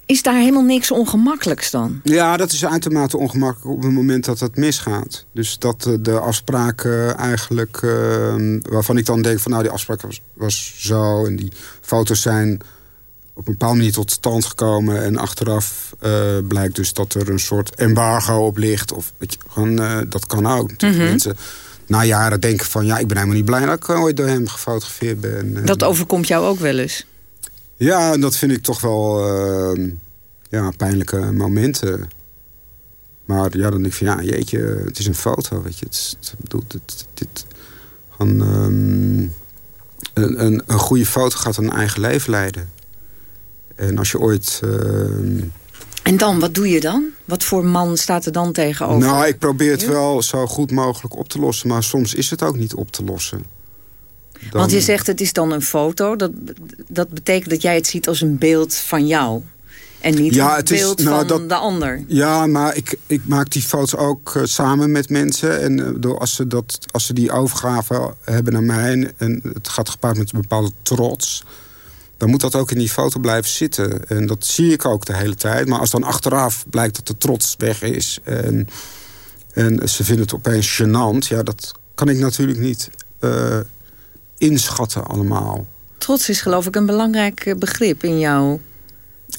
Is daar helemaal niks ongemakkelijks dan? Ja, dat is uitermate ongemakkelijk op het moment dat het misgaat. Dus dat de afspraken eigenlijk... Uh, waarvan ik dan denk van nou, die afspraak was, was zo... en die foto's zijn op een bepaalde manier tot stand gekomen... en achteraf uh, blijkt dus dat er een soort embargo op ligt. Of, weet je, gewoon, uh, dat kan ook. Mm Mensen na jaren denken van... ja, ik ben helemaal niet blij dat ik ooit door hem gefotografeerd ben. Dat overkomt jou ook wel eens? Ja, dat vind ik toch wel uh, ja, pijnlijke momenten. Maar ja, dan denk ik van ja, jeetje, het is een foto, weet je. Het, bedoelt, dit, gewoon, um, een, een, een, goede foto gaat een eigen leven leiden. En als je ooit... Uh, en dan, wat doe je dan? Wat voor man staat er dan tegenover? Nou, ik probeer het wel zo goed mogelijk op te lossen. Maar soms is het ook niet op te lossen. Want je zegt het is dan een foto. Dat, dat betekent dat jij het ziet als een beeld van jou. En niet ja, een beeld is, nou, van de ander. Ja, maar ik, ik maak die foto's ook uh, samen met mensen. En uh, door als, ze dat, als ze die overgave hebben naar mij... En, en het gaat gepaard met een bepaalde trots dan moet dat ook in die foto blijven zitten. En dat zie ik ook de hele tijd. Maar als dan achteraf blijkt dat de trots weg is... en, en ze vinden het opeens gênant... ja, dat kan ik natuurlijk niet uh, inschatten allemaal. Trots is geloof ik een belangrijk begrip in jouw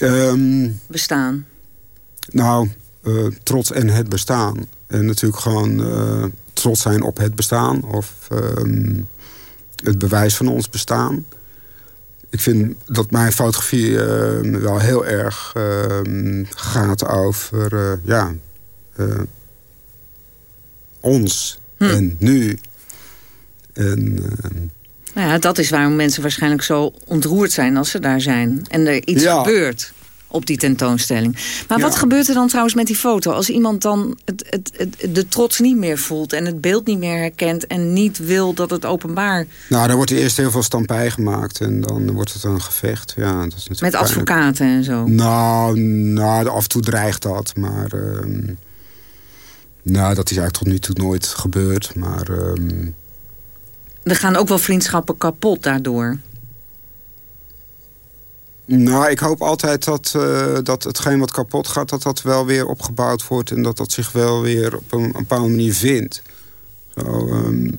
um, bestaan. Nou, uh, trots en het bestaan. En natuurlijk gewoon uh, trots zijn op het bestaan... of um, het bewijs van ons bestaan ik vind dat mijn fotografie uh, wel heel erg uh, gaat over uh, ja, ons hm. en nu. En, nou ja, dat is waarom mensen waarschijnlijk zo ontroerd zijn als ze daar zijn. En er iets gebeurt op die tentoonstelling. Maar wat gebeurt er dan trouwens met die foto? Als iemand dan het, het, het, de trots niet meer voelt... en het beeld niet meer herkent en niet wil dat het openbaar... Nou, dan wordt er eerst heel veel stampij gemaakt... en dan wordt het een gevecht. Ja, dat is met advocaten en zo? Nou, nou, af en toe dreigt dat, maar... Uh, Nou, dat is eigenlijk tot nu toe nooit gebeurd. Maar ehm, Er gaan ook wel vriendschappen kapot daardoor. Nou, ik hoop altijd dat, eh, dat hetgeen wat kapot gaat... dat dat wel weer opgebouwd wordt... en dat dat zich wel weer op een, een bepaalde manier vindt. Zo, ehm,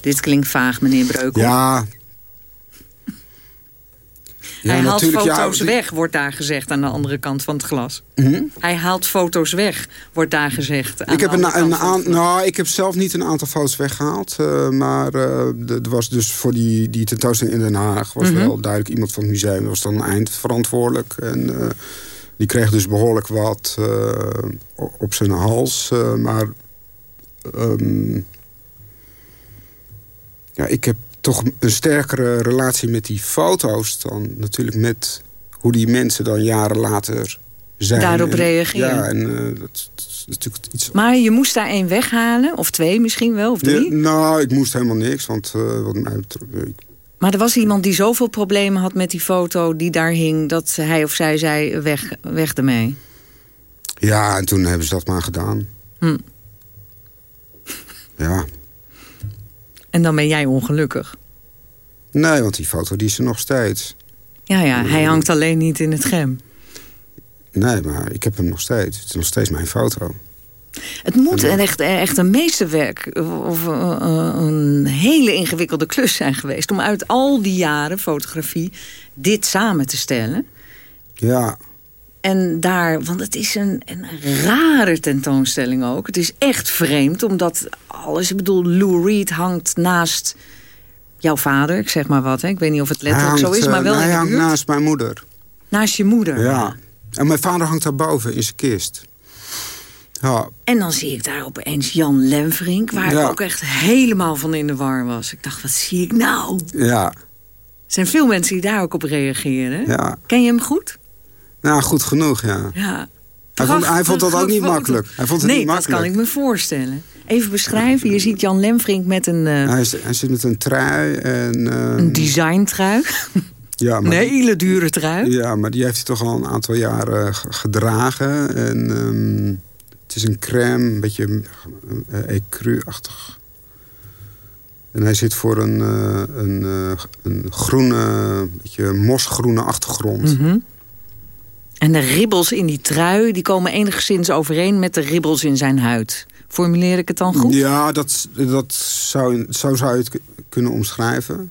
Dit klinkt vaag, meneer Breukel. ja... Ja, Hij haalt ja, foto's die- weg, wordt daar gezegd aan de andere kant van het glas. Hm? Hij haalt foto's weg, wordt daar gezegd. Aan Ik heb, de een, andere een aan- nou, ik heb zelf niet een aantal foto's weggehaald. eh, maar er was dus voor die, die tentoonstelling in Den Haag... was Mhm. wel duidelijk iemand van het museum. Was dan eindverantwoordelijk. En eh, die kreeg dus behoorlijk wat op zijn hals. maar ehm, ja, ik heb toch een sterkere relatie met die foto's... dan natuurlijk met hoe die mensen dan jaren later zijn. Daarop En- reageren. Ja, en eh, dat, is natuurlijk iets Maar je moest daar één weghalen, of twee misschien wel, of drie. Ja, nou, ik moest helemaal niks, want eh, wat mij betreft... ik- Maar er was iemand die zoveel problemen had met die foto die daar hing... dat hij of zij zei, weg, weg ermee. Ja, en toen hebben ze dat maar gedaan. Hm. Ja. En dan ben jij ongelukkig. Nee, want die foto die is er nog steeds. Ja, ja, hij hangt alleen niet in het gem. Nee, maar ik heb hem nog steeds. Het is nog steeds mijn foto. Het moet een echt, echt een meesterwerk of eh, eh, een hele ingewikkelde klus zijn geweest... om uit al die jaren fotografie dit samen te stellen. Ja. En daar, want het is een, een rare tentoonstelling ook. Het is echt vreemd, omdat alles... Ik bedoel, Lou Reed hangt naast jouw vader, ik zeg maar wat. Hè. Ik weet niet of het letterlijk Hij zo is, maar eh, wel Hij in de hangt naast mijn moeder. Naast je moeder. Ja. En mijn vader hangt daarboven in zijn kist. Ja, En dan zie ik daar opeens Jan Lemverink... waar Ja. ik ook echt helemaal van in de war was. Ik dacht, wat zie ik nou? ja, Er zijn veel mensen die daar ook op reageren. ja. Ken je hem goed? Nou, goed genoeg, ja. Ja. Hij vond, hij vond dat ook niet makkelijk. Hij vond het nee, niet dat makkelijk. kan ik me voorstellen. Even beschrijven. Je ziet Jan Lemfrink met een, eh, Hij, zit met een trui en... ehm, een designtrui. ja, Een maar die- hele dure trui. Ja, maar die heeft hij toch al een aantal jaren g- gedragen. En ehm, het is een crème, een beetje uh, ecru-achtig. En hij zit voor een, eh, een, eh, een groene, beetje mosgroene achtergrond. Mhm. En de ribbels in die trui... die komen enigszins overeen met de ribbels in zijn huid. Formuleer ik het dan goed? Ja, dat, dat zou, zo zou je het kunnen omschrijven.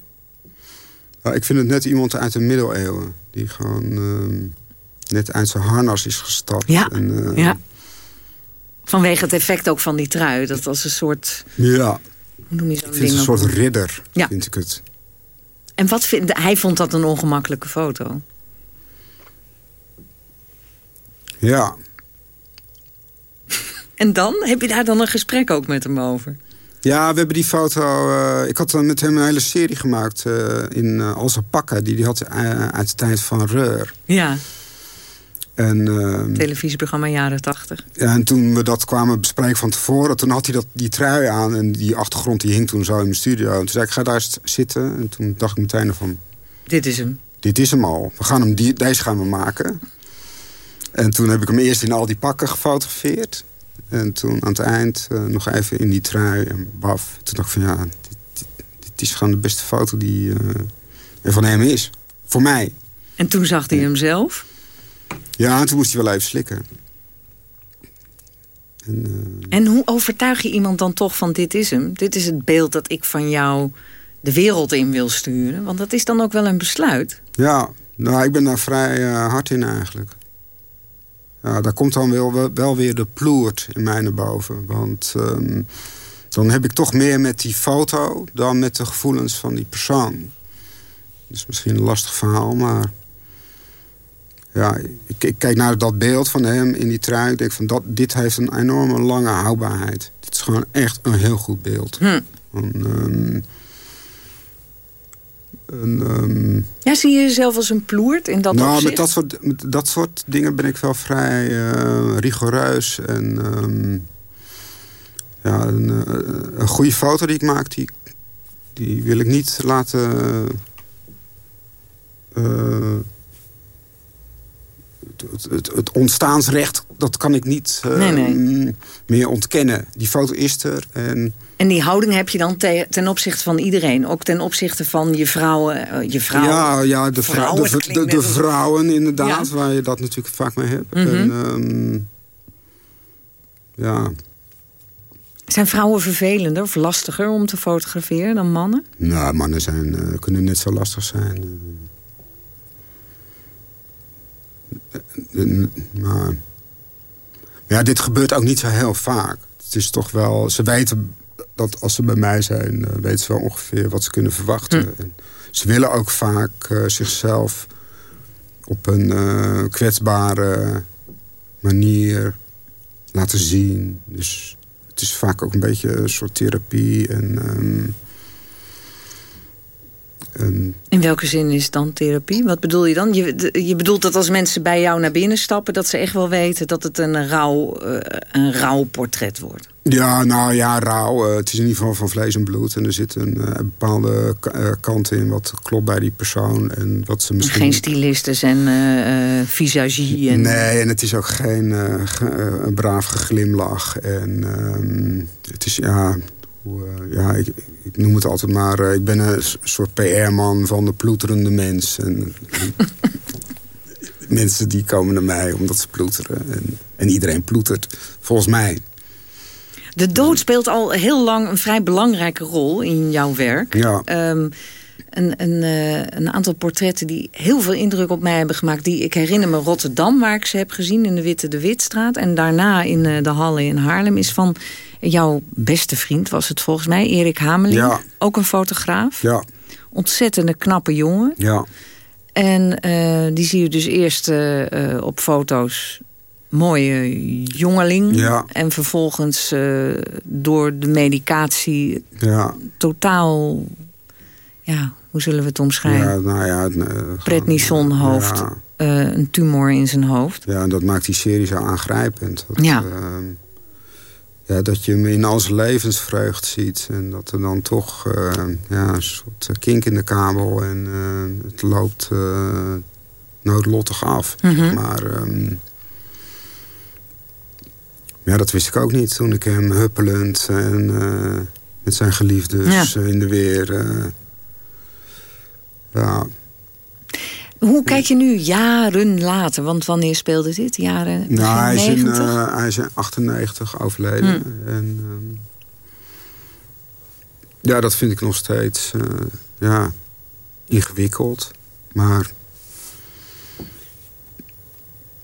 Maar ik vind het net iemand uit de middeleeuwen. Die gewoon ehm, net uit zijn harnas is gestapt. Ja, En, eh, ja. Vanwege het effect ook van die trui. Dat was een soort... ja. Hoe noem je zo'n ding? een soort ridder, Ja. vind ik het. En wat vind, hij vond dat een ongemakkelijke foto. Ja. En dan? Heb je daar dan een gesprek ook met hem over? Ja, we hebben die foto... eh, ik had dan met hem een hele serie gemaakt eh, in uh, Alza Pakken. Die hij had eh, uit de tijd van Reur. Ja, En, ehm, televisieprogramma jaren tachtig. ja, en toen we dat kwamen bespreken van tevoren... toen had hij dat, die trui aan en die achtergrond die hing toen zo in mijn studio. En toen zei ik, ga daar eens zitten. En toen dacht ik meteen van... Dit is hem. dit is hem al. We gaan hem die, deze gaan we maken. En toen heb ik hem eerst in al die pakken gefotografeerd. En toen aan het eind eh, nog even in die trui en baf. Toen dacht ik van ja, dit, dit, dit is gewoon de beste foto die eh, er van hem is. Voor mij. En toen zag hij hem zelf. Ja, en toen moest hij wel even slikken. En, eh, En hoe overtuig je iemand dan toch van dit is hem? Dit is het beeld dat ik van jou de wereld in wil sturen. Want dat is dan ook wel een besluit. ja, nou, ik ben daar vrij hard in eigenlijk. Ja, daar komt dan wel, wel weer de ploert in mij naar boven. Want ehm, dan heb ik toch meer met die foto dan met de gevoelens van die persoon. Dat is misschien een lastig verhaal, maar... Ja, ik, ik kijk naar dat beeld van hem in die trui. Ik denk van, dat, dit heeft een enorme lange houdbaarheid. Dit is gewoon echt een heel goed beeld. Hm. Van, ehm, een, ehm, Ja, zie je jezelf als een ploert in dat nou, opzicht? met dat, soort, met dat soort dingen ben ik wel vrij eh, rigoureus. En ehm, ja, een, eh, een goede foto die ik maak, die, die wil ik niet laten... eh, het, het, het ontstaansrecht dat kan ik niet uh, Nee, nee. meer ontkennen. Die foto is er. En En die houding heb je dan te- ten opzichte van iedereen. Ook ten opzichte van je vrouwen. eh, je vrouwen ja, ja, de, vrou- Vrouwen, de, het de, vrouwen inderdaad, Ja. waar je dat natuurlijk vaak mee hebt. Mhm. En, ehm, ja, Zijn vrouwen vervelender of lastiger om te fotograferen dan mannen? nou, mannen zijn, eh, kunnen net zo lastig zijn. Eh, maar ja, dit gebeurt ook niet zo heel vaak. Het is toch wel, ze weten dat als ze bij mij zijn, eh, weten ze wel ongeveer wat ze kunnen verwachten. Hm. En ze willen ook vaak eh, zichzelf op een eh, kwetsbare manier laten zien. Dus het is vaak ook een beetje een soort therapie. En, ehm, en In welke zin is dan therapie? Wat bedoel je dan? Je, je bedoelt dat als mensen bij jou naar binnen stappen... dat ze echt wel weten dat het een rauw, eh, een rauw portret wordt. Ja, nou ja, rauw. Eh, het is in ieder geval van vlees en bloed. En er zit een eh, bepaalde kant in wat klopt bij die persoon. En wat ze misschien... Geen stylistes en visagie. En... Nee, en het is ook geen ge- een braaf geglimlach. En ehm, het is, ja... eh, ja, ik, ik noem het altijd maar... eh, ik ben een soort PR-man van de ploeterende mens. En, mensen die komen naar mij omdat ze ploeteren. En, en iedereen ploetert, volgens mij. De dood speelt al heel lang een vrij belangrijke rol in jouw werk. Ja. Ehm, een, een, eh, een aantal portretten die heel veel indruk op mij hebben gemaakt. Die, ik herinner me Rotterdam, waar ik ze heb gezien in de Witte de Witstraat. En daarna in de Halle in Haarlem is van jouw beste vriend, was het volgens mij, Erik Hameling. Ja. Ook een fotograaf. Ja, Ontzettende knappe jongen. ja. En eh, die zie je dus eerst eh, eh, op foto's mooie jongeling. Ja. En vervolgens door de medicatie Ja, totaal... Ja, hoe zullen we het omschrijven? ja nou ja. Prednisonhoofd. Ja. een tumor in zijn hoofd. Ja, en dat maakt die serie zo aangrijpend. Dat, Ja. ehm, ja, dat je hem in al zijn levensvreugd ziet. En dat er dan toch eh, ja, een soort kink in de kabel. En eh, het loopt eh, noodlottig af. Mhm. Maar ehm, ja, dat wist ik ook niet toen ik hem huppelend en eh, met zijn geliefdes Ja. eh, in de weer... eh, ja, Hoe kijk je nu jaren later? Want wanneer speelde dit? Jaren Nou, hij is, in, 90? eh, hij is in 98 overleden. Hmm. En, ehm, ja, dat vind ik nog steeds eh, ja, ingewikkeld. Maar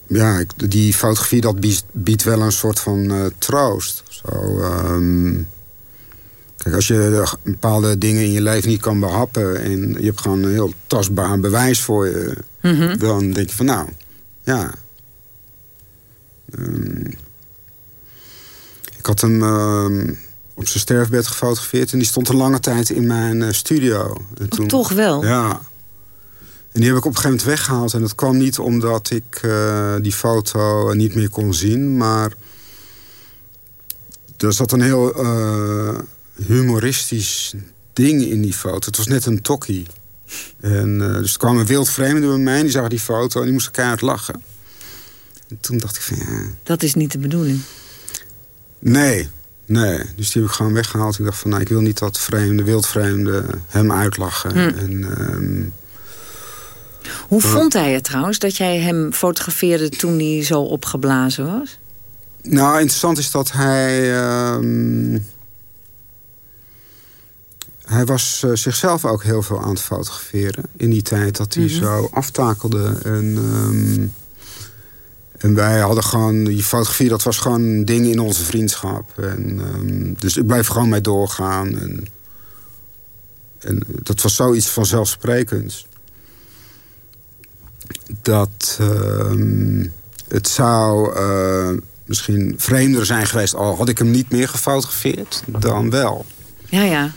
ja, ik, die fotografie dat biedt, biedt wel een soort van eh, troost. Zo, ehm, kijk, als je bepaalde dingen in je leven niet kan behappen... en je hebt gewoon een heel tastbaar bewijs voor je... Mhm. dan denk je van nou, ja... Ehm, ik had hem ehm, op zijn sterfbed gefotografeerd... en die stond een lange tijd in mijn eh, studio. En toen, Oh, toch wel? Ja. En die heb ik op een gegeven moment weggehaald. En dat kwam niet omdat ik eh, die foto niet meer kon zien... maar er zat een heel eh, humoristisch ding in die foto. Het was net een tokkie. En, eh, dus er kwam een wildvreemde bij mij en die zag die foto... en die moest keihard lachen. En toen dacht ik van ja... Dat is niet de bedoeling. Nee, nee. Dus die heb ik gewoon weggehaald. Ik dacht van, nou, ik wil niet dat vreemde, wildvreemde hem uitlachen. Hm. En, ehm, Hoe Ja. vond hij het trouwens dat jij hem fotografeerde toen hij zo opgeblazen was? nou, interessant is dat hij... ehm, hij was eh, zichzelf ook heel veel aan het fotograferen. In die tijd dat hij Mhm. zo aftakelde. En, ehm, en wij hadden gewoon... Die fotografie, dat was gewoon een ding in onze vriendschap. En, ehm, dus ik bleef gewoon mee doorgaan. En, en dat was zoiets vanzelfsprekends. Dat ehm, het zou eh, misschien vreemder zijn geweest... al had ik hem niet meer gefotografeerd, dan wel. Ja, ja.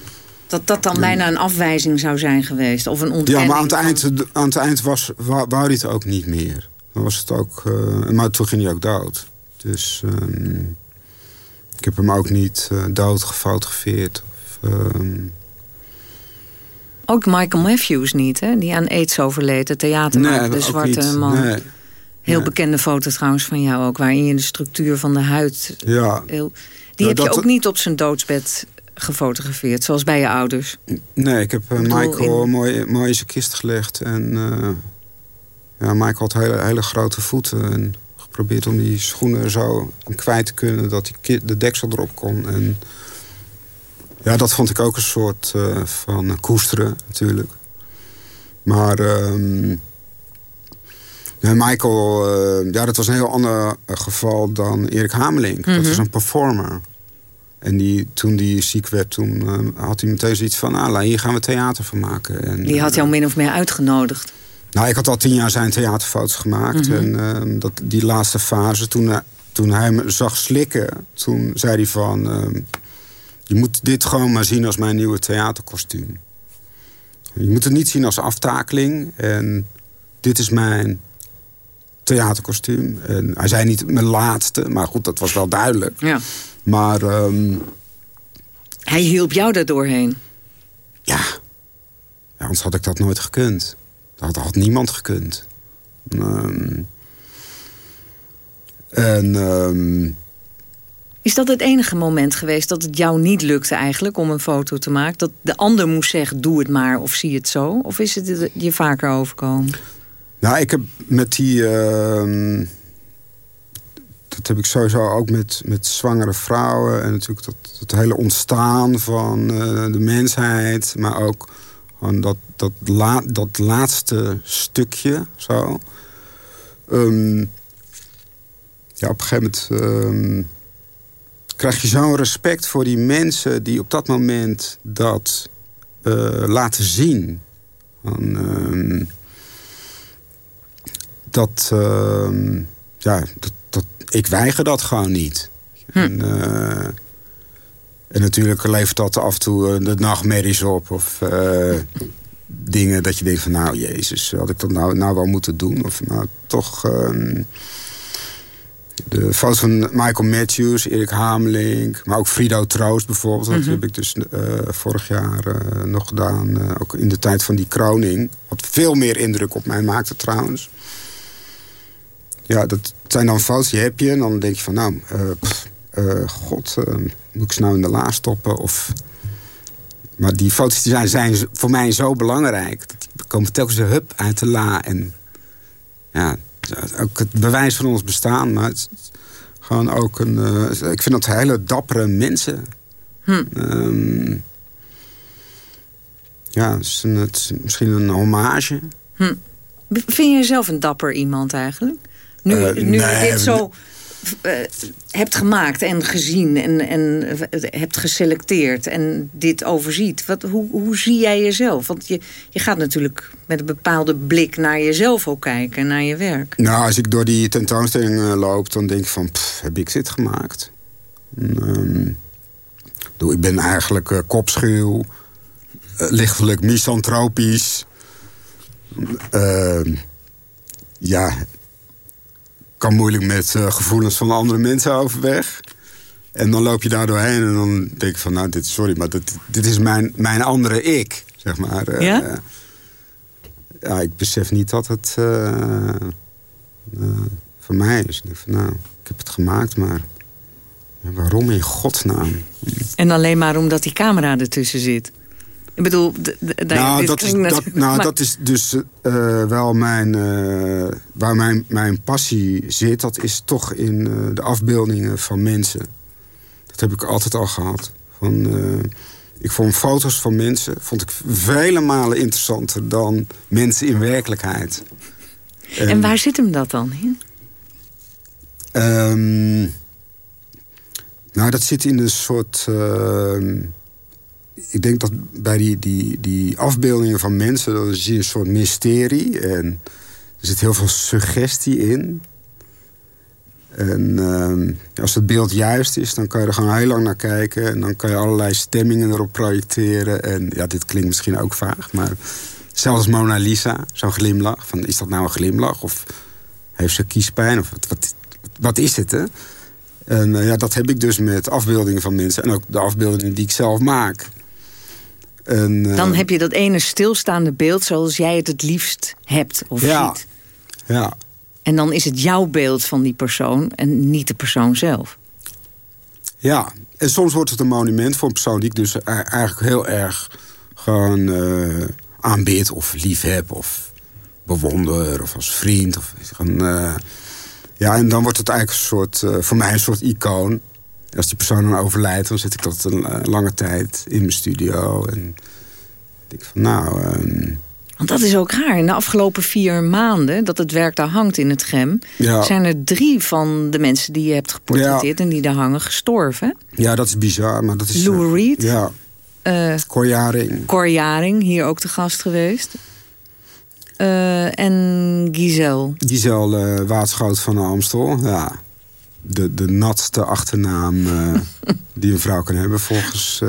Dat dat dan bijna een afwijzing zou zijn geweest. Of een ontkenning. Ja, maar aan het van- eind, aan het eind was, wou, wou hij het ook niet meer. Dan was het ook, eh, maar toen ging hij ook dood. Dus ehm, ik heb hem ook niet eh, dood gefotografeerd. Of, ehm, Ook Michael Matthews niet, hè? Die aan aids overleed. De theatermaker, de zwarte niet. man. Nee. Heel bekende foto trouwens van jou ook... waarin je de structuur van de huid... Ja. Heel, die heb je ook niet op zijn doodsbed gefotografeerd, zoals bij je ouders. Nee, ik heb uh, Michael in... mooi, mooi in zijn kist gelegd. En uh, ja, Michael had hele, hele grote voeten. En geprobeerd om die schoenen zo kwijt te kunnen... dat die de deksel erop kon. En ja, dat vond ik ook een soort uh, van koesteren natuurlijk. Maar... Um, nee, Michael, ja, dat was een heel ander geval dan Erik Hamelink. Mm -hmm. Dat was een performer. En die, toen die ziek werd, toen uh, had hij meteen zoiets van... ah, hier gaan we theater van maken. En, die had jou min of meer uitgenodigd? Nou, ik had al tien jaar zijn theaterfoto's gemaakt. Mm -hmm. En uh, dat, die laatste fase, toen, uh, toen hij me zag slikken... toen zei hij van... je moet dit gewoon maar zien als mijn nieuwe theaterkostuum. Je moet het niet zien als aftakeling. En dit is mijn theaterkostuum. En hij zei niet mijn laatste, maar goed, dat was wel duidelijk. Ja. Maar... Um... Hij hielp jou daar doorheen? Ja. ja. Anders had ik dat nooit gekund. Dat had niemand gekund. Um... En... Um... Is dat het enige moment geweest dat het jou niet lukte eigenlijk om een foto te maken? Dat de ander moest zeggen, doe het maar of zie het zo? Of is het je vaker overkomen? Nou, ik heb met die... Uh, dat heb ik sowieso ook met, met zwangere vrouwen. En natuurlijk dat, dat hele ontstaan van uh, de mensheid. Maar ook dat, dat, dat laatste stukje zo. Um, ja, op een gegeven moment um, krijg je zo'n respect voor die mensen... die op dat moment dat uh, laten zien. Van, um, dat, ja, dat, ik weiger dat gewoon niet. Hm. En, uh, en, natuurlijk levert dat af en toe de nachtmerries op. Of uh, dingen dat je denkt van nou jezus, had ik dat nou, nou wel moeten doen? Of nou toch... Uh, de foto's van Michael Matthews, Erik Hamelink... maar ook Frido Troost bijvoorbeeld. Dat mm -hmm. heb ik dus vorig jaar nog gedaan. ook in de tijd van die kroning. Wat veel meer indruk op mij maakte trouwens ja, dat zijn dan foto's, die heb je. En dan denk je van, nou, uh, pff, uh, god, uh, moet ik ze nou in de la stoppen? Of... Maar die foto's die zijn, zijn voor mij zo belangrijk. Die komen telkens de hup uit de la. En ja, ook het bewijs van ons bestaan. Maar het is gewoon ook een... ik vind dat hele dappere mensen. Hm. Um, ja, het is, een, het is misschien een hommage. Hm. Vind je jezelf een dapper iemand eigenlijk? Nu, uh, nu nee, dit zo uh, hebt gemaakt en gezien en, en hebt geselecteerd en dit overziet. Wat, hoe, hoe zie jij jezelf? Want je, je gaat natuurlijk met een bepaalde blik naar jezelf ook kijken, naar je werk. Nou, als ik door die tentoonstelling uh, loop, dan denk ik van, pff, heb ik dit gemaakt? Um, ik ben eigenlijk uh, kopschuw, lichtelijk misantropisch. Ehm, ja, kan moeilijk met uh, gevoelens van andere mensen overweg. En dan loop je daar doorheen en dan denk ik van... nou, dit, sorry, maar dit, dit is mijn, mijn andere ik, zeg maar. Uh, ja? Uh, ja, ik besef niet dat het voor mij is. Ik denk van, nou, ik heb het gemaakt, maar... waarom in godsnaam? En alleen maar omdat die camera ertussen zit? Ik bedoel, nou, dat is, dat, nou dat is dus uh, wel mijn, uh, waar mijn, mijn passie zit. Dat is toch in uh, de afbeeldingen van mensen. Dat heb ik altijd al gehad. Van, ik vond foto's van mensen vond ik vele malen interessanter dan mensen in werkelijkheid. En, en waar zit hem dat dan in? Um, nou, dat zit in een soort ik denk dat bij die, die, die afbeeldingen van mensen... dan zie je een soort mysterie. En er zit heel veel suggestie in. En uh, als het beeld juist is, dan kan je er gewoon heel lang naar kijken. En dan kan je allerlei stemmingen erop projecteren. En ja, dit klinkt misschien ook vaag, maar... Zelfs Mona Lisa, zo'n glimlach. Van, is dat nou een glimlach? Of heeft ze kiespijn? Of wat, wat, is het, hè? En uh, ja, dat heb ik dus met afbeeldingen van mensen. En ook de afbeeldingen die ik zelf maak. En, Dan heb je dat ene stilstaande beeld zoals jij het het liefst hebt of ja, ziet. Ja, En dan is het jouw beeld van die persoon en niet de persoon zelf. Ja, en soms wordt het een monument voor een persoon die ik dus eigenlijk heel erg gewoon uh, aanbid of lief heb of bewonder of als vriend. Of gewoon, uh, ja, en dan wordt het eigenlijk een soort, uh, voor mij een soort icoon. En als die persoon dan overlijdt, dan zit ik dat een lange tijd in mijn studio. En denk van nou... Um, want dat is ook raar. In de afgelopen vier maanden dat het werk daar hangt in het gem... Ja. zijn er drie van de mensen die je hebt geportretteerd... en die daar hangen, gestorven. Ja, dat is bizar. Maar dat is, Lou Reed. Ja. Uh, Cor Jaring. Cor Jaring, hier ook te gast geweest. Uh, en Giselle. Giselle Waatschoot van de Amstel, ja. De, de natste achternaam uh, die een vrouw kan hebben volgens...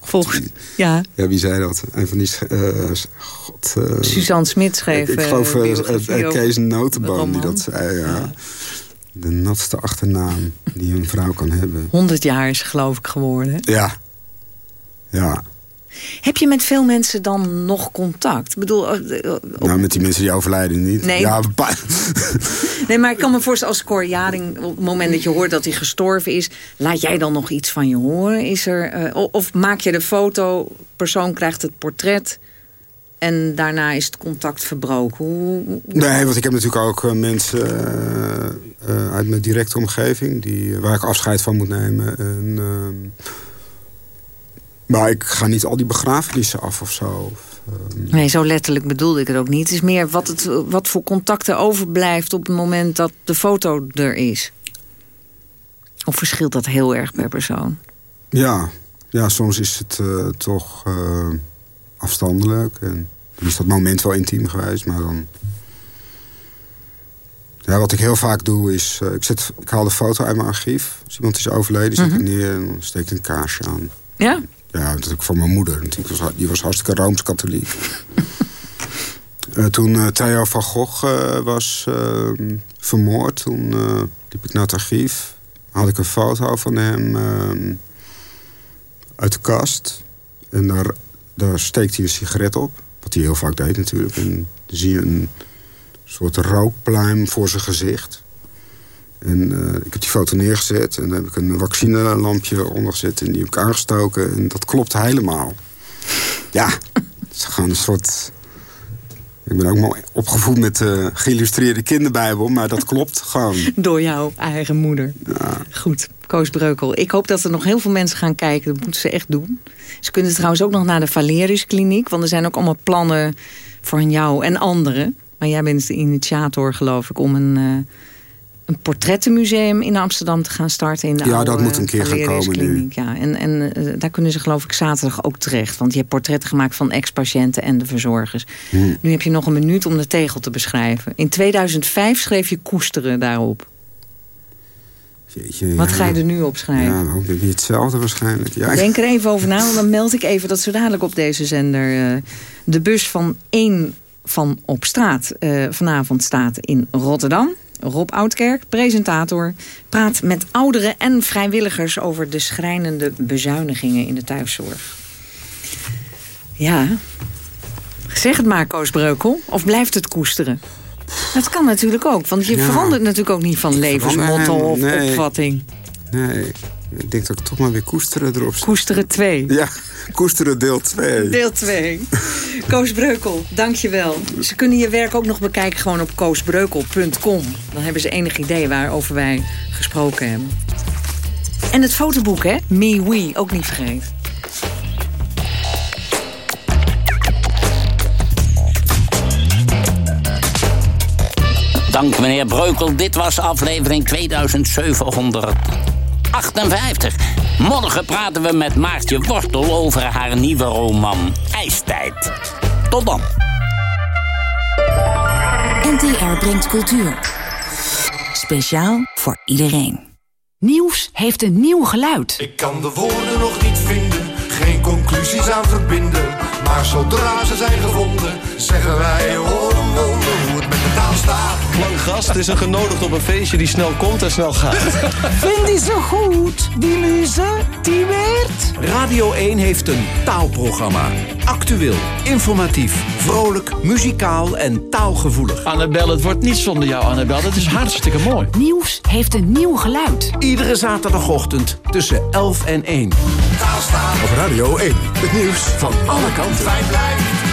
volgens, ja. Ja, wie zei dat? Een van die... God, Suzanne Smit schreef... Ik, ik geloof Kees Notenboom die dat zei, ja. ja. De natste achternaam die een vrouw kan hebben. 100 jaar is geloof ik geworden. Ja. Ja. Heb je met veel mensen dan nog contact? Ik bedoel, op... Nou, met die mensen die overlijden niet. Nee. Ja, nee, maar ik kan me voorstellen als Cor Jaring... op het moment dat je hoort dat hij gestorven is... laat jij dan nog iets van je horen? Is er, uh, of maak je de foto, persoon krijgt het portret... en daarna is het contact verbroken? Hoe, hoe... Nee, want ik heb natuurlijk ook mensen uh, uit mijn directe omgeving... Die, waar ik afscheid van moet nemen... En, ehm, maar ik ga niet al die begrafenissen af of zo. Um... Nee, zo letterlijk bedoelde ik het ook niet. Het is meer wat, het, wat voor contacten overblijft op het moment dat de foto er is. Of verschilt dat heel erg per persoon? Ja, ja soms is het uh, toch uh, afstandelijk. En dan is dat moment wel intiem geweest, maar dan... Ja, wat ik heel vaak doe is... Uh, ik, zet, ik haal de foto uit mijn archief. Als iemand is overleden, zet ik mm -hmm. neer en dan steek ik een kaarsje aan. Ja? Ja, ik van mijn moeder. Die was hartstikke Rooms-Katholiek. uh, toen uh, Theo van Gogh uh, was ehm, vermoord, toen liep ik naar het archief. Had ik een foto van hem ehm, uit de kast. En daar, daar steekt hij een sigaret op. Wat hij heel vaak deed natuurlijk. En dan zie je een soort rookpluim voor zijn gezicht. En uh, ik heb die foto neergezet en dan heb ik een vaccinelampje ondergezet en die heb ik aangestoken. En dat klopt helemaal. Ja, het is gewoon een soort... Ik ben ook mooi opgevoed met de geïllustreerde kinderbijbel, maar dat klopt gewoon. Door jouw eigen moeder. Ja. Goed, Koos Breukel. Ik hoop dat er nog heel veel mensen gaan kijken. Dat moeten ze echt doen. Ze kunnen trouwens ook nog naar de Valerius Kliniek, want er zijn ook allemaal plannen voor jou en anderen. Maar jij bent de initiator, geloof ik, om een... Uh, een portrettenmuseum in Amsterdam te gaan starten. In de ja, oude dat moet een keer gaan komen nu. Ja. En, en uh, daar kunnen ze geloof ik zaterdag ook terecht. Want je hebt portretten gemaakt van ex-patiënten en de verzorgers. Hmm. Nu heb je nog een minuut om de tegel te beschrijven. In 2005 schreef je koesteren daarop. Jeetje, Wat ja. ga je er nu op schrijven? Ja, ook niet hetzelfde waarschijnlijk. Ja, Denk er even over na, want dan meld ik even dat zo dadelijk op deze zender... Uh, de bus van één van op straat uh, vanavond staat in Rotterdam. Rob Oudkerk, presentator, praat met ouderen en vrijwilligers... over de schrijnende bezuinigingen in de thuiszorg. Ja, zeg het maar, Koos Breukel. Of blijft het koesteren? Dat kan natuurlijk ook, want je Ja. verandert natuurlijk ook niet van levensmotto of Nee. opvatting. Nee, ik denk dat ik toch maar weer koesteren erop zet. Koesteren 2. Ja, koesteren deel 2. Deel 2. Koos Breukel, dankjewel. Ze kunnen je werk ook nog bekijken gewoon op koosbreukel.com. Dan hebben ze enig idee waarover wij gesproken hebben. En het fotoboek, hè? Me We, ook niet vergeten. Dank meneer Breukel. Dit was aflevering 2758. Morgen praten we met Maartje Wortel over haar nieuwe roman IJstijd. Tot dan. NTR brengt cultuur. Speciaal voor iedereen. Nieuws heeft een nieuw geluid. Ik kan de woorden nog niet vinden, geen conclusies aan verbinden. Maar zodra ze zijn gevonden, zeggen wij hoor taal staat. Klank gast is een genodigd op een feestje die snel komt en snel gaat. Vind die zo goed, die muze, die weert? Radio 1 heeft een taalprogramma. Actueel, informatief, vrolijk, muzikaal en taalgevoelig. Annabel, het wordt niet zonder jou, Annabel. Dat is hartstikke mooi. Nieuws heeft een nieuw geluid. Iedere zaterdagochtend tussen 11 en 1. Op Radio 1, het nieuws van alle kanten.